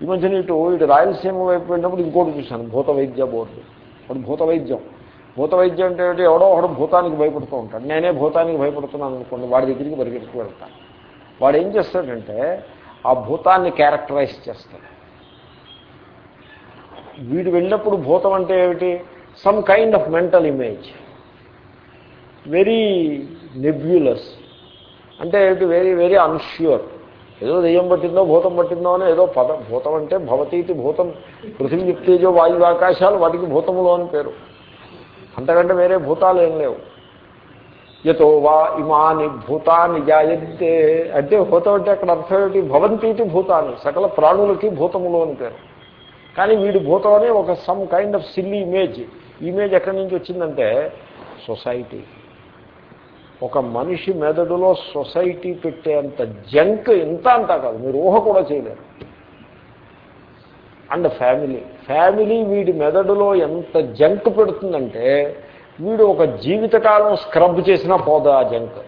ఈ మధ్యన ఇటు ఇటు రాయలసీమ వైపు వెళ్ళినప్పుడు ఇంకోటి చూశాను భూత వైద్య బోర్డు. వాడు భూత వైద్యం భూత వైద్యం అంటే ఏంటి? ఎవడో ఒకడు భూతానికి భయపడుతూ ఉంటాడు. నేనే భూతానికి భయపడుతున్నాను అనుకోండి వాడి దగ్గరికి పరిగెత్తుకు వెళ్తాను. వాడు ఏం చేస్తాడంటే ఆ భూతాన్ని క్యారెక్టరైజ్ చేస్తాడు. వీడు వెళ్ళినప్పుడు భూతం అంటే ఏమిటి? Some kind of mental image very nebulous అంటే ఏమిటి? వెరీ వెరీ అన్ష్యూర్ ఏదో దెయ్యం పట్టిందో భూతం పట్టిందో అని ఏదో పదం భూతం అంటే భవతీతి భూతం పృథివీ తేజో వాయువు ఆకాశాలు వాటికి భూతములు అని పేరు. అంతకంటే వేరే భూతాలు ఏం లేవు. ఎతో వా ఇమాని భూతాన్ని జాయంతే అంటే భూతం అంటే అక్కడ అర్థం ఏమిటి? భవంతీతి భూతాన్ని సకల ప్రాణులకి భూతములు అని పేరు. కానీ వీడి భూతం అనే ఒక some kind of silly image image ఎక్కడి నుంచి వచ్చిందంటే సొసైటీ ఒక మనిషి మెదడులో సొసైటీ పెట్టేంత జంక్ ఇంత అంతా కాదు. మీరు ఊహ కూడా చేయలేరు. And family. ఫ్యామిలీ వీడి మెదడులో ఎంత జంక్ పెడుతుందంటే వీడు ఒక జీవితకాలం స్క్రబ్ చేసినా పోదా ఆ జంక్.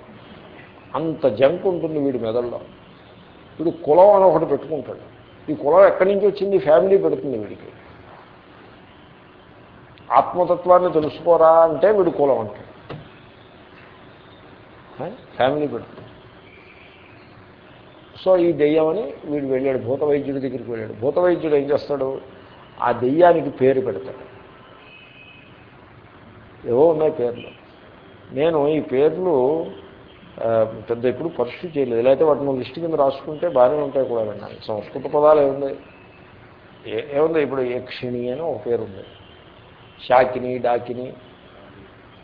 అంత జంక్ ఉంటుంది వీడి మెదడులో. వీడు కులం అని ఒకటి పెట్టుకుంటాడు. ఈ కులం ఎక్కడి నుంచి వచ్చింది? ఫ్యామిలీ పెడుతుంది వీడికి. ఆత్మతత్వాన్ని తెలుసుకోరా అంటే వీడు కులం అంటాడు. ఫ్యామిలీ పెడుతుంది సో ఈ దెయ్యమని వీడు వెళ్ళాడు. భూత వైద్యుడి దగ్గరికి వెళ్ళాడు. భూత వైద్యుడు ఏం చేస్తాడు? ఆ దెయ్యానికి పేరు పెడతాడు. ఏవో ఉన్నాయి పేర్లు. నేను ఈ పేర్లు పెద్ద ఎప్పుడు పరిస్థితి చేయలేదు. లేకపోతే వాటిని లిస్ట్ కింద రాసుకుంటే బాగానే ఉంటాయి కూడా విన్నాను సంస్కృత పదాలు ఏముంది? ఏ- ఏముంది? ఇప్పుడు యక్షిణి అని ఒక పేరు ఉంది. షాకిని డాకిని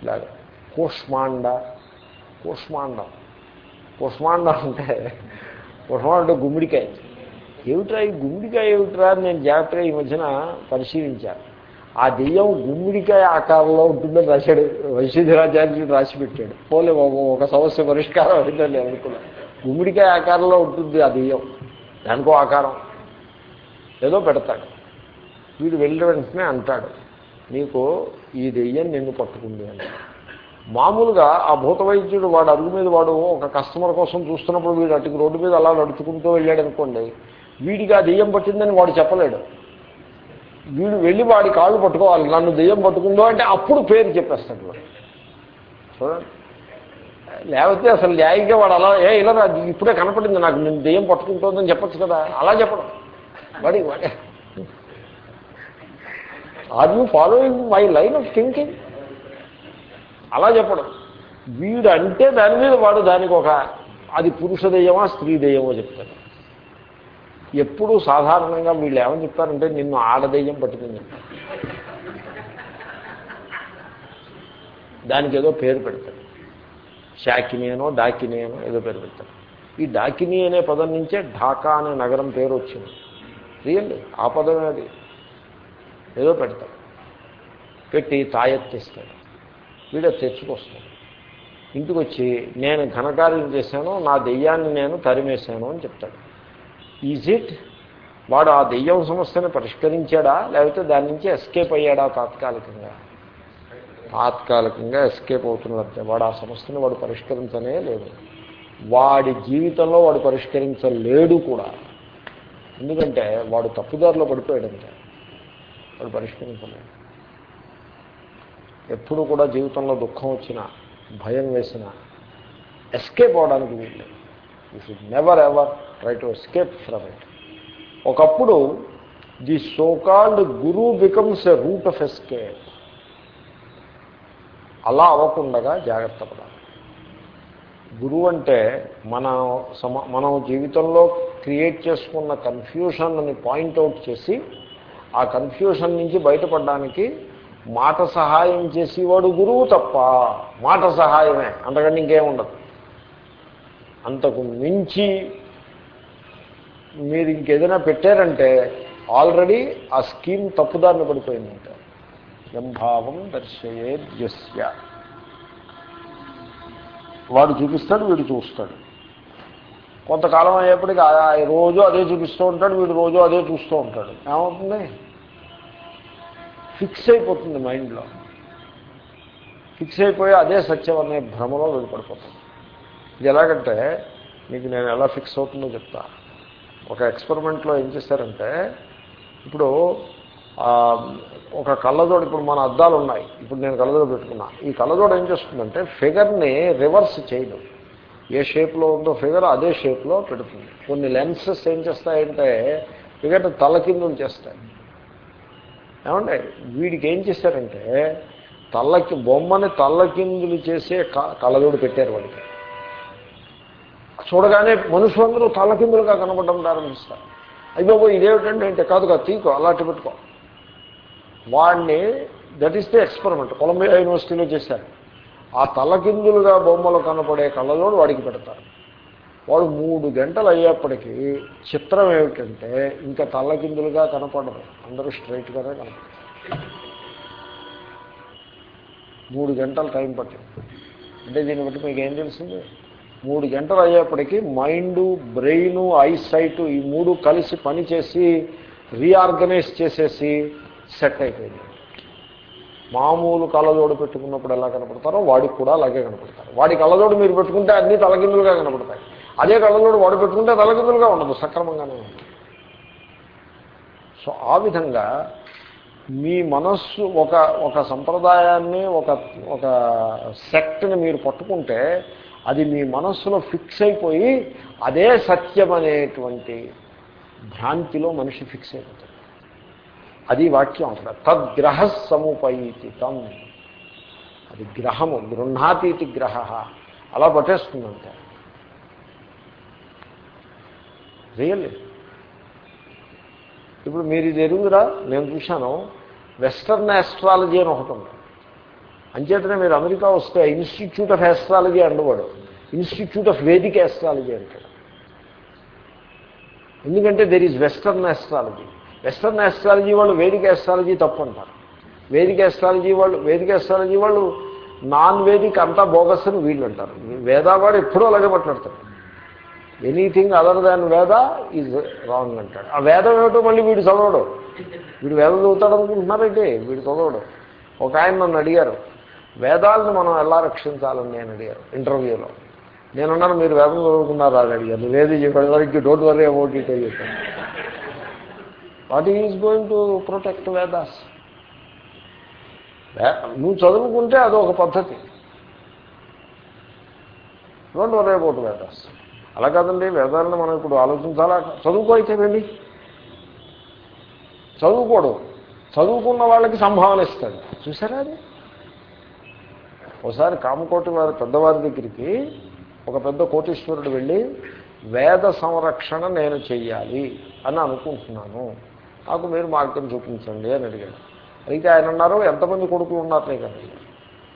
ఇలాగ. కూష్మాండ కుష్మాండం కుష్మాండం అంటే కుష్మాండం అంటే గుమ్మిడికాయ. ఏమిట్రా ఈ గుమ్మిడికాయ ఏమిట్రా అని నేను జాగ్రత్తగా ఈ మధ్యన పరిశీలించాను ఆ దెయ్యం గుమ్మిడికాయ ఆకారంలో ఉంటుందని రాశాడు వైశ్వధరాచార్యుడు రాసి పెట్టాడు. పోలే బాబు ఒక సమస్య పరిష్కారం అయిందని అనుకున్నా. గుమ్మిడికాయ ఆకారంలో ఉంటుంది ఆ దెయ్యం. దానికో ఆకారం. ఏదో పెడతాడు. వీడు వెళ్ళిన వెంటనే అంటాడు నీకు ఈ దెయ్యం నిన్ను పట్టుకుంది అంటాడు మామూలుగా ఆ భూత వైద్యుడు వాడు అరుగు మీద వాడు ఒక కస్టమర్ కోసం చూస్తున్నప్పుడు వీడు అటుకు రోడ్డు మీద అలా నడుచుకుంటూ వెళ్ళాడు అనుకోండి వీడికి ఆ దెయ్యం పట్టిందని వాడు చెప్పలేడు. వీడు వెళ్ళి వాడి కాళ్ళు పట్టుకోవాలి నన్ను దెయ్యం పట్టుకుందో అంటే అప్పుడు పేరు చెప్పేస్తాడు వాడు. చూడండి. లేకపోతే అసలు న్యాయంగా వాడు అలా ఏ ఇలా ఇప్పుడే కనపడింది నాకు నేను దెయ్యం పట్టుకుంటుందని చెప్పచ్చు కదా అలా చెప్పడం. వాడి వాడే. Are you following my line of thinking అలా చెప్పడం. వీడు అంటే దాని మీద వాడు దానికి ఒక అది పురుష దెయ్యమా స్త్రీ దెయ్యమో చెప్తాడు. ఎప్పుడు సాధారణంగా వీళ్ళు ఏమని చెప్తారంటే నిన్ను ఆడదెయ్యం పట్టుకుని చెప్తారు దానికి ఏదో పేరు పెడతాడు శాకిని డాకినేనో ఏదో పేరు పెడతాడు ఈ డాకిని అనే పదం నుంచే ఢాకా అనే నగరం పేరు వచ్చింది. రియల్లీ ఆ పదమే అది. ఏదో పెడతాడు పెట్టి తాయెత్తిస్తాడు. వీడు తెచ్చుకొస్తాడు. ఇంటికి వచ్చి నేను ఘనకార్యం చేశాను నా దెయ్యాన్ని నేను తరిమేశాను అని చెప్తాడు. ఈజ్ ఇట్ వాడు ఆ దెయ్యం సమస్యను పరిష్కరించాడా? లేకపోతే దాని నుంచి ఎస్కేప్ అయ్యాడా తాత్కాలికంగా? తాత్కాలికంగా ఎస్కేప్ అవుతున్నట్టే వాడు ఆ సమస్యను వాడు పరిష్కరించనే లేదు. వాడి జీవితంలో వాడు పరిష్కరించలేడు కూడా. ఎందుకంటే వాడు తప్పుదారిలో పడిపోయాడంటే వాడు పరిష్కరించలేడు. ఎప్పుడు కూడా జీవితంలో దుఃఖం వచ్చినా భయం వేసినా ఎస్కేప్ అవడానికి వీళ్ళు you should never ever try to escape from it ఒకప్పుడు the so called guru becomes a route of escape అలా అవ్వకుండా జాగ్రత్త పడాలి. గురువు అంటే మన సమ మనం జీవితంలో క్రియేట్ చేసుకున్న కన్ఫ్యూషన్ని పాయింట్అవుట్ చేసి ఆ కన్ఫ్యూషన్ నుంచి బయటపడడానికి మాట సహాయం చేసేవాడు గురువు తప్ప మాట సహాయమే అంతకంటే ఇంకేముండదు అంతకు మించి మీరు ఇంకేదైనా పెట్టారంటే ఆల్రెడీ ఆ స్కీమ్ తప్పుదారిని పడిపోయిందంట. ఎంభావం దర్శయేద్యస్య వాడు చూపిస్తాడు వీడు చూస్తాడు. కొంతకాలం అయ్యేప్పటికీ ఆ- రోజు అదే చూపిస్తూ ఉంటాడు వీడు రోజు అదే చూస్తూ ఉంటాడు. ఏమవుతుంది? ఫిక్స్ అయిపోతుంది మైండ్లో ఫిక్స్ అయిపోయి అదే సత్యం అనే భ్రమలో వెళ్ళిపడిపోతుంది ఇది ఎలాగంటే మీకు నేను ఎలా ఫిక్స్ అవుతుందో చెప్తా. ఒక ఎక్స్పెరిమెంట్లో ఏం చేశారంటే ఇప్పుడు ఒక కళ్ళజోడు ఇప్పుడు మన అద్దాలు ఉన్నాయి. ఇప్పుడు నేను కళ్ళజోడు పెట్టుకున్నా. ఈ కళ్ళజోడు ఏం చేస్తుందంటే ఫిగర్ని రివర్స్ చేయదు. ఏ షేప్లో ఉందో ఫిగర్ అదే షేప్లో పెడుతుంది. కొన్ని లెన్సెస్ ఏం చేస్తాయంటే ఫిగర్ని తలకిందులు చేస్తాయి ఏమంటే వీడికి ఏం చేశారంటే తల్లకి బొమ్మని తల్లకిందులు చేసే క- కళ్ళజోడు పెట్టారు వాడికి. చూడగానే మనుషులందరూ తల్లకిందులుగా కనపడడం ప్రారంభిస్తారు. అయ్యో ఇదేమిటంటే అంటే కాదు కాదు తీకో అలాంటి పెట్టుకో. వాడిని that is the experiment Columbia యూనివర్సిటీలో చేశారు. ఆ తల్లకిందులుగా బొమ్మలు కనపడే కళ్ళజోడు వాడికి పెడతారు. వాడు మూడు గంటలు అయ్యేప్పటికీ చిత్రం ఏమిటంటే ఇంకా తల్లకిందులుగా కనపడరు అందరూ స్ట్రైట్గానే కనపడరు మూడు గంటలు టైం పట్టింది. అంటే దీన్ని బట్టి మీకు ఏం తెలిసింది? మూడు గంటలు అయ్యేప్పటికీ మైండ్ బ్రెయిన్ ఐసైట్ ఈ మూడు కలిసి పనిచేసి రీఆర్గనైజ్ చేసేసి సెట్ అయిపోయింది. మామూలు కళ్ళజోడు పెట్టుకున్నప్పుడు ఎలా కనపడతారో వాడికి కూడా అలాగే కనపడతారు. వాడి కళ్ళజోడు మీరు పెట్టుకుంటే అన్నీ తలకిందులుగా కనపడతాయి. అదే కళ్ళలోడు వాడు పెట్టుకుంటే తలకిందులుగా ఉండదు సక్రమంగానే ఉంటుంది సో ఆ విధంగా మీ మనస్సు ఒక ఒక సంప్రదాయాన్ని ఒక ఒక సెక్ట్ని మీరు పట్టుకుంటే అది మీ మనస్సులో ఫిక్స్ అయిపోయి అదే సత్యం అనేటువంటి భ్రాంతిలో మనిషి ఫిక్స్ అయిపోతుంది అది వాక్యం అక్కడ తద్గ్రహ సముపైతితం అది గ్రహము గృహాతీతి గ్రహ. అలా పట్టేస్తుందంటే. రియల్లీ ఇప్పుడు మీరు ఇది ఎరుగురా నేను చూశాను. వెస్టర్న్ ఆస్ట్రాలజీ అని ఒకటి ఉంది. అంచేతనే మీరు అమెరికా వస్తే ఇన్స్టిట్యూట్ ఆఫ్ ఆస్ట్రాలజీ అండవాడు. ఇన్స్టిట్యూట్ ఆఫ్ వేదిక ఆస్ట్రాలజీ అంటాడు. ఎందుకంటే there is western astrology western astrology వాళ్ళు వేదిక ఆస్ట్రాలజీ తప్పు అంటారు వేదిక ఆస్ట్రాలజీ వాళ్ళు వేదిక ఆస్ట్రాలజీ వాళ్ళు నాన్ వేదిక అంతా బోగస్ అని వీళ్ళు అంటారు వేదావాడు ఎప్పుడూ అలాగే మాట్లాడతాడు ఎనీథింగ్ అదర్ దాన్ వేద ఈజ్ రాంగ్ అంటాడు. ఆ వేదం ఏమిటో మళ్ళీ వీడు చదవడు. వీడు వేదం చదువుతాడు అనుకుంటున్నారైతే వీడు చదవడు. ఒక ఆయన నన్ను అడిగారు వేదాలను మనం ఎలా రక్షించాలని నేను అడిగారు ఇంటర్వ్యూలో. నేనున్నాను మీరు వేదం చదువుకున్నారా అని అడిగారు. లేదు చెప్పాడు వరకు డోంట్ వరీ అబౌట్ ఇట్ అని చెప్పాను what is going to protect Vedas నువ్వు చదువుకుంటే అదొక పద్ధతి. డోంట్ వరీ అబౌట్ వేదాస్ అలా కాదండి వేదాలను మనం ఇప్పుడు ఆలోచించాలా? చదువుకో అయితే వెళ్ళి చదువుకోడు. చదువుకున్న వాళ్ళకి సంభావన ఇస్తాడు. చూసారా అది? ఒకసారి కామకోటి వారి పెద్దవారి దగ్గరికి ఒక పెద్ద కోటీశ్వరుడు వెళ్ళి వేద సంరక్షణ నేను చెయ్యాలి అని అనుకుంటున్నాను. నాకు మీరు మార్గం చూపించండి అని అడిగాడు. అయితే ఆయన అన్నారు ఎంతమంది కొడుకులు ఉన్నారు నీకు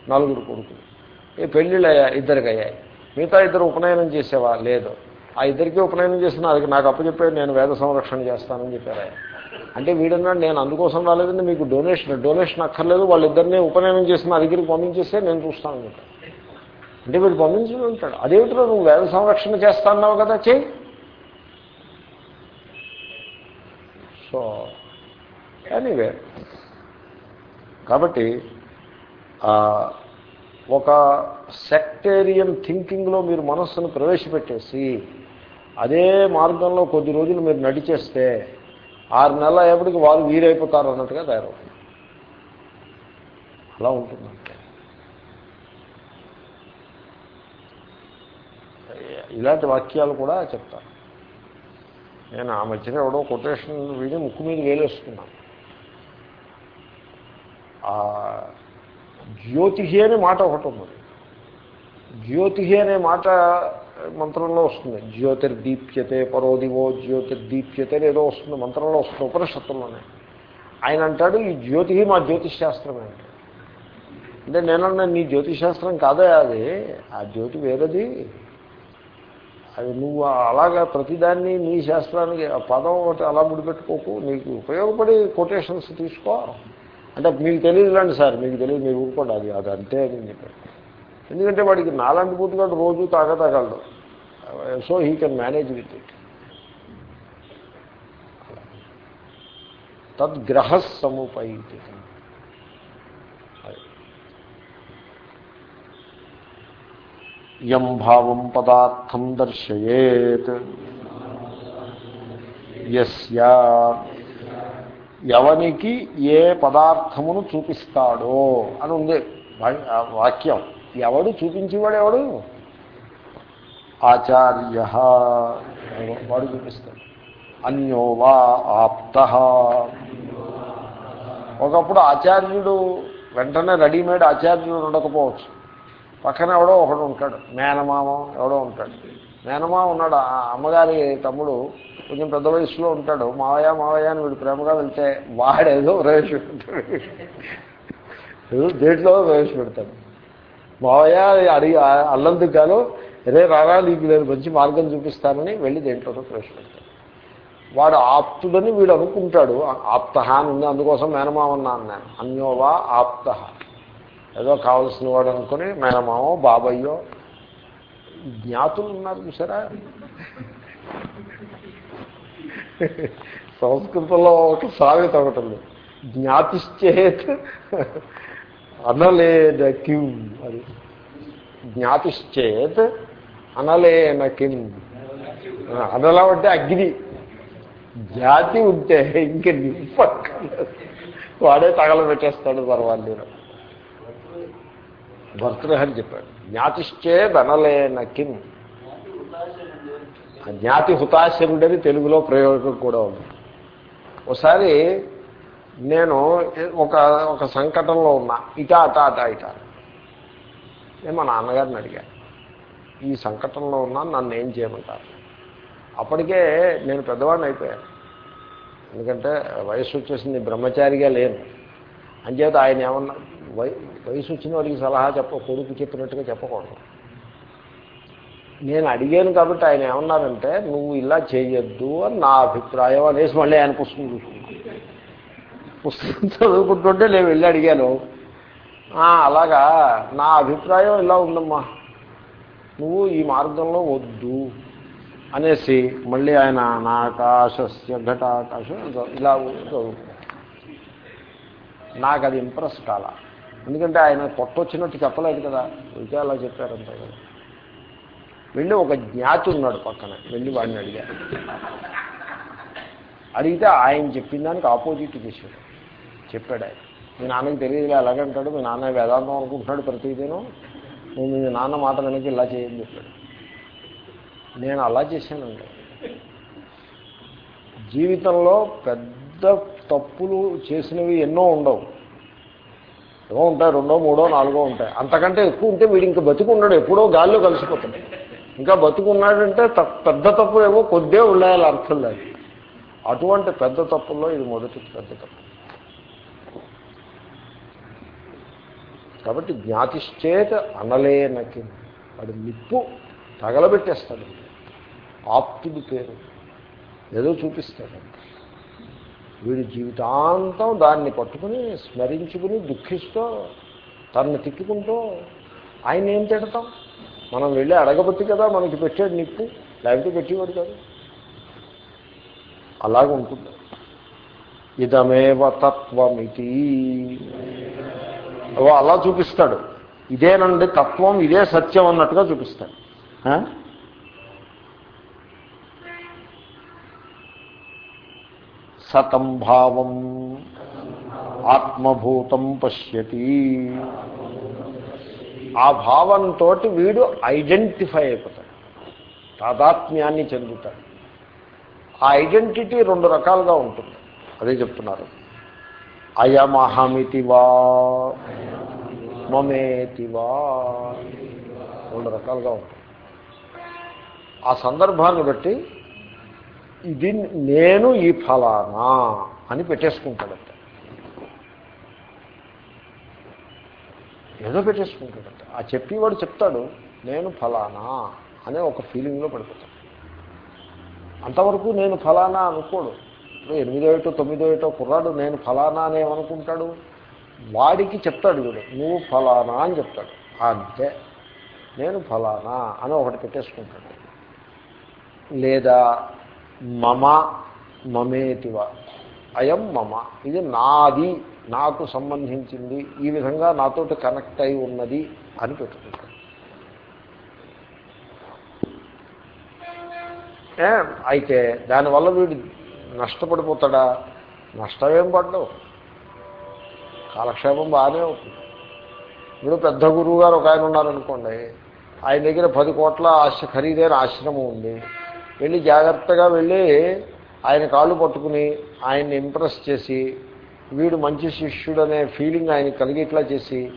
నలుగురు కొడుకులు. ఏ పెళ్ళిళ్ళు అయ్యా ఇద్దరికి అయ్యాయి మిగతా ఇద్దరు ఉపనయనం చేసేవా? లేదు. ఆ ఇద్దరికి ఉపనయనం చేసిన అది నాకు అప్పచెప్పాడు నేను వేద సంరక్షణ చేస్తానని చెప్పారు ఆయన. అంటే వీడన్నాడు నేను అందుకోసం రాలేదండి మీకు డొనేషన్ డొనేషన్ అక్కర్లేదు వాళ్ళిద్దరిని ఉపనయనం చేసిన నా దగ్గరికి పంపించేస్తే నేను చూస్తాను చెప్పాను అంటే వీడు పంపించడం ఉంటాడు అదేమిటో నువ్వు వేద సంరక్షణ చేస్తాన్నావు కదా చెయ్యి సో ఎనీవే కాబట్టి ఒక సెక్టేరియన్ థింకింగ్లో మీరు మనస్సును ప్రవేశపెట్టేసి అదే మార్గంలో కొద్ది రోజులు మీరు నడిచేస్తే ఆరు నెలల అయ్యేప్పటికి వారు వీరైపోతారు అన్నట్టుగా తయారవుతుంది. అలా ఉంటుందంటే ఇలాంటి వాక్యాలు కూడా చెప్తాను నేను ఆ మధ్యన ఎవడో కొటేషన్ విని ముక్కు మీద వేలేస్తున్నాను జ్యోతిషి అనే మాట ఒకటి ఉంది. జ్యోతిషి అనే మాట మంత్రంలో వస్తుంది. జ్యోతిర్దీప్యతే పరోదివో జ్యోతిర్దీప్యతే ఏదో వస్తుంది మంత్రంలో వస్తుంది ఉపనిషత్తుల్లోనే. ఆయన అంటాడు ఈ జ్యోతిషి మా జ్యోతిష్ శాస్త్రమే అంటాడు అంటే నేనన్నా నీ జ్యోతిష్ శాస్త్రం కాదే అది. ఆ జ్యోతి వేరేది. అది నువ్వు అలాగా ప్రతిదాన్ని నీ శాస్త్రానికి ఆ పదం ఒకటి అలా ముడిపెట్టుకోకు నీకు ఉపయోగపడి కొటేషన్స్ తీసుకో. అంటే మీకు తెలియదులేండి సార్ మీకు తెలియదు మీరు ఊరుకోండి అది అది అంతే అని చెప్పాడు ఎందుకంటే వాడికి నాలాంటి పూటగాడు రోజు తాగతాగలడు so he can manage with it తద్గ్రహ సముపైతి యం భావం పదార్థం దర్శయేత్. ఎస్యా ఎవనికి ఏ పదార్థమును చూపిస్తాడో అని ఉంది వా- వాక్యం. ఎవడు చూపించేవాడు ఎవడు? ఆచార్య. వాడు చూపిస్తాడు. అన్యో వా ఆప్త. ఒకప్పుడు ఆచార్యుడు వెంటనే రెడీమేడ్ ఆచార్యుడు ఉండకపోవచ్చు. పక్కన ఎవడో ఒకడు ఉంటాడు. మేనమామ ఎవడో ఉంటాడు. మేనమామ ఉన్నాడు. ఆ అమ్మగారి తమ్ముడు కొంచెం పెద్ద వయసులో ఉంటాడు. మావయ్య మావయ్య అని వీడు ప్రేమగా వెళ్తే వాడేదో ప్రవేశపెడతాడు. దేంట్లో ప్రవేశపెడతాడు. మావయ్య అడిగి అల్లందుకు కాదు రే రారా నీకు నేను మంచి మార్గం చూపిస్తానని వెళ్ళి దేంట్లోనూ ప్రవేశపెడతాడు. వాడు ఆప్తుడని వీడు అనుకుంటాడు. ఆప్త అని ఉంది అందుకోసం మేనమామన్నా అన్నాను. అన్యోవా ఆప్త ఏదో కావలసిన వాడు అనుకుని మేనమామో బాబయ్యో జ్ఞాతులు ఉన్నారు చూసారా సంస్కృతంలో ఒక సామెత ఒకటి ఉంది జ్ఞాతిశ్చేత్ అనలేద కిం అది జ్ఞాతిశ్చేత్ అనలేన కిం. అనలం అంటే అగ్ని. జాతి ఉంటే ఇంక నిప్పక్కర్లేదు వాడే తగలబెట్టేస్తాడు పర్వాలేదు. భర్తృహరి చెప్పాడు జ్ఞాతిశ్చేద్ అనలేన కిం జ్ఞాతి హుతాశరుడని తెలుగులో ప్రయోగం కూడా ఉంది. ఒకసారి నేను ఒక ఒక సంకటంలో ఉన్నా. ఇటా అట అట ఇట. నేను మా నాన్నగారిని అడిగాను ఈ సంకటంలో ఉన్నా నన్ను ఏం చేయమంటారు? అప్పటికే నేను పెద్దవాడిని అయిపోయాను ఎందుకంటే వయసు వచ్చేసింది బ్రహ్మచారిగా లేను. అంచేత ఆయన ఏమన్నా వయసు వచ్చిన వాడికి సలహా చెప్ప కొడుకు చెప్పినట్టుగా చెప్పకూడదు. నేను అడిగాను కాబట్టి ఆయన ఏమన్నారంటే నువ్వు ఇలా చేయొద్దు అని నా అభిప్రాయం అనేసి మళ్ళీ ఆయన పుస్తకం చూసుకున్నాను పుస్తకం చదువుకుంటుంటే నేను వెళ్ళి అడిగాను. అలాగా నా అభిప్రాయం ఇలా ఉందమ్మా. నువ్వు ఈ మార్గంలో వద్దు అనేసి మళ్ళీ ఆయన నాకాశస్య ఘటాకాశం ఇలా చదువుకున్నాను నాకు అది ఇంప్రెస్ కాల. ఎందుకంటే ఆయన కొట్టొచ్చినట్టు చెప్పలేదు కదా. ఇంకా అలా చెప్పారంతే కదా. వెళ్ళి ఒక జ్ఞాతి ఉన్నాడు పక్కన. వెళ్ళి వాడిని అడిగారు అడిగితే ఆయన చెప్పిన దానికి ఆపోజిట్ చేశాడు. చెప్పాడు ఆయన. మీ నాన్నకి తెలియదులే ఎలాగంటాడు మీ నాన్న వేదాంతం అనుకుంటున్నాడు ప్రతిదీను. నువ్వు మీ నాన్న మాట వెనక్కి ఇలా చేయని చెప్పాడు నేను అలా చేశానండి. జీవితంలో పెద్ద తప్పులు చేసినవి ఎన్నో ఉండవు. ఏమో ఉంటాయి రెండో మూడో నాలుగో ఉంటాయి. అంతకంటే ఎక్కువ ఉంటే వీడు ఇంకా బతుకున్నాడు ఎప్పుడో గాల్లో కలిసిపోతాడు. ఇంకా బతుకున్నాడంటే త- పెద్ద తప్పు ఏమో కొద్దే ఉండాలి అర్థం లేదు. అటువంటి పెద్ద తప్పుల్లో ఇది మొదటి పెద్ద తప్పు. కాబట్టి జ్ఞాతిశ్చేత అనలేనకి వాడు నిప్పు తగలబెట్టేస్తాడు. ఆప్తుడి పేరు ఏదో చూపిస్తాడు. వీడి జీవితాంతం దాన్ని పట్టుకుని స్మరించుకుని దుఃఖిస్తూ తనను తిట్టుకుంటూ ఆయన ఏం తిడతాం? మనం వెళ్ళి అడగబట్టి కదా మనకి పెట్టాడు నిప్పు లేకపోతే పెట్టేవాడు కాదు. అలాగ ఉంటుంది. ఇదమేవ తత్వమితి. ఓ అలా చూపిస్తాడు. ఇదేనండి తత్వం ఇదే సత్యం అన్నట్టుగా చూపిస్తాడు. సతం భావం ఆత్మభూతం పశ్యతి. ఆ భావంతో వీడు ఐడెంటిఫై అయిపోతాడు. తాదాత్మ్యాన్ని చెందుతాడు. ఆ ఐడెంటిటీ రెండు రకాలుగా ఉంటుంది. అదే చెప్తున్నారు. అయమహమితి వా మమేతి వా రెండు రకాలుగా ఉంటుంది. ఆ సందర్భాన్ని బట్టి ఇది నేను ఈ ఫలానా అని పెట్టేసుకుంటాడంట. ఏదో పెట్టేసుకుంటాడంట. ఆ చెప్పేవాడు చెప్తాడు నేను ఫలానా అనే ఒక ఫీలింగ్లో పడిపోతాడు. అంతవరకు నేను ఫలానా అనుకోడు. ఇప్పుడు ఎనిమిదో ఏటో తొమ్మిదో ఏటో కుర్రాడు నేను ఫలానా అని ఏమనుకుంటాడు? వాడికి చెప్తాడు వీడు నువ్వు ఫలానా అని చెప్తాడు. అంతే నేను ఫలానా అని ఒకటి పెట్టేసుకుంటాడు. లేదా మమ మమేటివ అయం మమ. ఇది నాది నాకు సంబంధించింది. ఈ విధంగా నాతోటి కనెక్ట్ అయి ఉన్నది అని పెట్టుకుంటాడు. అయితే దానివల్ల వీడు నష్టపడిపోతాడా? నష్టమేం పడ్డవు. కాలక్షేపం బాగానే అవుతుంది. ఇప్పుడు పెద్ద గురువు గారు ఒక ఆయన ఉన్నారనుకోండి ఆయన దగ్గర పది కోట్ల ఆశ ఖరీదైన ఆశ్రమం ఉంది. వెళ్ళి జాగ్రత్తగా వెళ్ళి ఆయన కాళ్ళు పట్టుకుని ఆయన్ని ఇంప్రెస్ చేసి వీడు మంచి శిష్యుడు అనే ఫీలింగ్ ఆయన కలిగేట్లా చేసి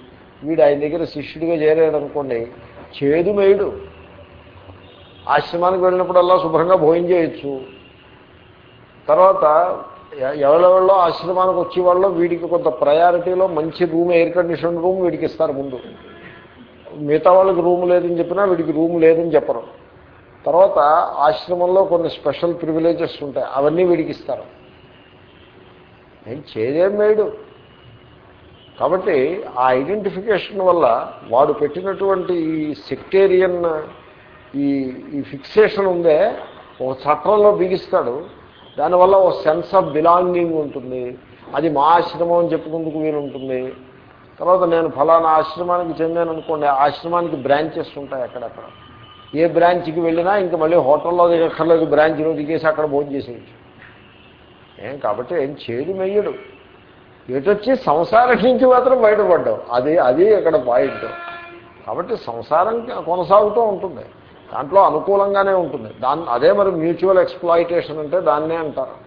వీడు ఆయన దగ్గర శిష్యుడిగా చేరాడు అనుకోండి చేదు మేయుడు. ఆశ్రమానికి వెళ్ళినప్పుడల్లా శుభ్రంగా భోజనం చేయొచ్చు. తర్వాత ఎ- ఎవరెవరిలో ఆశ్రమానికి వచ్చే వాళ్ళు వీడికి కొంత ప్రయారిటీలో మంచి రూమ్ ఎయిర్ కండిషన్ రూమ్ వీడికి ఇస్తారు ముందు. మిగతా వాళ్ళకి రూమ్ లేదని చెప్పినా వీడికి రూమ్ లేదని చెప్పరు. తర్వాత ఆశ్రమంలో కొన్ని స్పెషల్ ప్రివిలేజెస్ ఉంటాయి. అవన్నీ విడిగిస్తారు నేను చేదేం వేయడు కాబట్టి ఆ ఐడెంటిఫికేషన్ వల్ల వాడు పెట్టినటువంటి ఈ సెక్టేరియన్ ఈ ఈ ఫిక్సేషన్ ఉందే ఒక చట్టంలో బిగిస్తాడు. దానివల్ల ఒక సెన్స్ ఆఫ్ బిలాంగింగ్ ఉంటుంది. అది మా ఆశ్రమం అని చెప్పుకుందుకు వీలు ఉంటుంది తర్వాత నేను ఫలానా ఆశ్రమానికి చెందాను అనుకోండి ఆశ్రమానికి బ్రాంచెస్ ఉంటాయి అక్కడక్కడ. ఏ బ్రాంచ్కి వెళ్ళినా ఇంకా మళ్ళీ హోటల్లో దిగక్కర్లేదు బ్రాంచ్లో దిగేసి అక్కడ భోజనం చేసేయచ్చు. ఏం కాబట్టి ఏం చేదు మెయ్యడు. ఎటొచ్చి సంసారం నుంచి మాత్రం బయటపడ్డావు. అది అది ఇక్కడ పాయింట్. కాబట్టి సంసారం కొనసాగుతూ ఉంటుంది. దాంట్లో అనుకూలంగానే ఉంటుంది. దాన్ని అదే మరి మ్యూచువల్ ఎక్స్ప్లాయిటేషన్ అంటే దాన్నే అంటారు.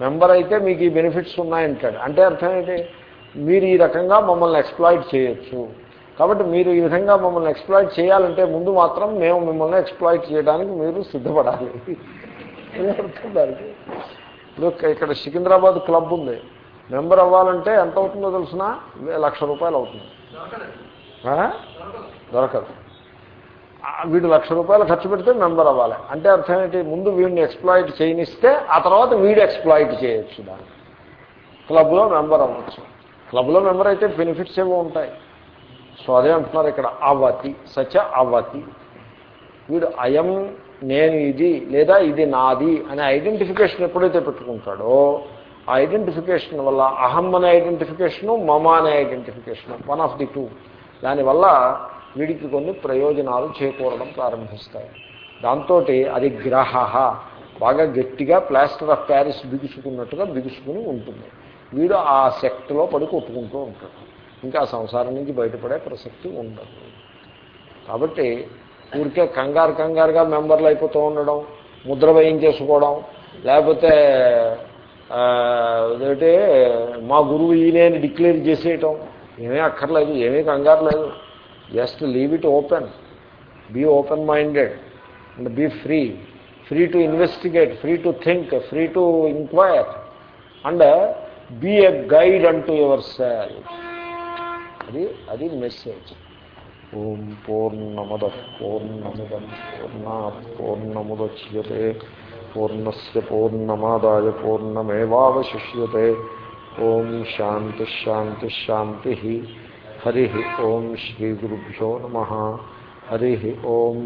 మెంబర్ అయితే మీకు ఈ బెనిఫిట్స్ ఉన్నాయంటాడు. అంటే అర్థం ఏంటి? మీరు ఈ రకంగా మమ్మల్ని ఎక్స్ప్లాయిట్ చేయొచ్చు. కాబట్టి మీరు ఈ విధంగా మమ్మల్ని ఎక్స్ప్లాయిట్ చేయాలంటే ముందు మాత్రం మేము మిమ్మల్ని ఎక్స్ప్లాయిట్ చేయడానికి మీరు సిద్ధపడాలి. ఇప్పుడు ఇక్కడ సికింద్రాబాద్ క్లబ్ ఉంది. మెంబర్ అవ్వాలంటే ఎంత అవుతుందో తెలిసిన? లక్ష రూపాయలు అవుతుంది? దొరకదు. వీడు లక్ష రూపాయలు ఖర్చు పెడితే మెంబర్ అవ్వాలి. అంటే అర్థం ఏంటి? ముందు వీడిని ఎక్స్ప్లాయిట్ చేయనిస్తే ఆ తర్వాత వీడు ఎక్స్ప్లాయిట్ చేయొచ్చు దాన్ని. క్లబ్లో మెంబర్ అవ్వచ్చు. క్లబ్లో మెంబర్ అయితే బెనిఫిట్స్ ఏవో ఉంటాయి. సో అదే అంటున్నారు ఇక్కడ అవతి సచ అవతి. వీడు అయం నేను ఇది లేదా ఇది నాది అనే ఐడెంటిఫికేషన్ ఎప్పుడైతే పెట్టుకుంటాడో ఆ ఐడెంటిఫికేషన్ వల్ల అహం అనే ఐడెంటిఫికేషను మమ అనే identification one of the two దానివల్ల వీడికి కొన్ని ప్రయోజనాలు చేకూరడం ప్రారంభిస్తాయి. దాంతో అది గ్రహ బాగా గట్టిగా ప్లాస్టర్ ఆఫ్ ప్యారిస్ బిగుసుకున్నట్టుగా బిగుసుకుని ఉంటుంది. వీడు ఆ సెక్ట్లో పడి కొట్టుకుంటూ ఉంటాడు. ఇంకా సంసారం నుంచి బయటపడే ప్రసక్తి ఉండదు. కాబట్టి ఊరికే కంగారు కంగారుగా మెంబర్లు అయిపోతూ ఉండడం ముద్ర వేయించేసుకోవడం లేకపోతే ఆ, మా గురువు ఈయనే అని డిక్లేర్ చేసేయటం ఏమీ అక్కర్లేదు ఏమీ కంగారు లేదు. Just leave it open. Be open minded and be free. Free to investigate free to think free to inquire and be a guide unto yourself. అది అది మెసేజ్ ఓం పూర్ణమద పూర్ణమిదం పూర్ణా పూర్ణముద్యతే పూర్ణస్ పూర్ణమాదాయ పూర్ణమేవాశిష్యతే ఓం శాంతి శాంతి శాంతి హరి ఓం శ్రీ గురుభ్యో నమ హరి ఓం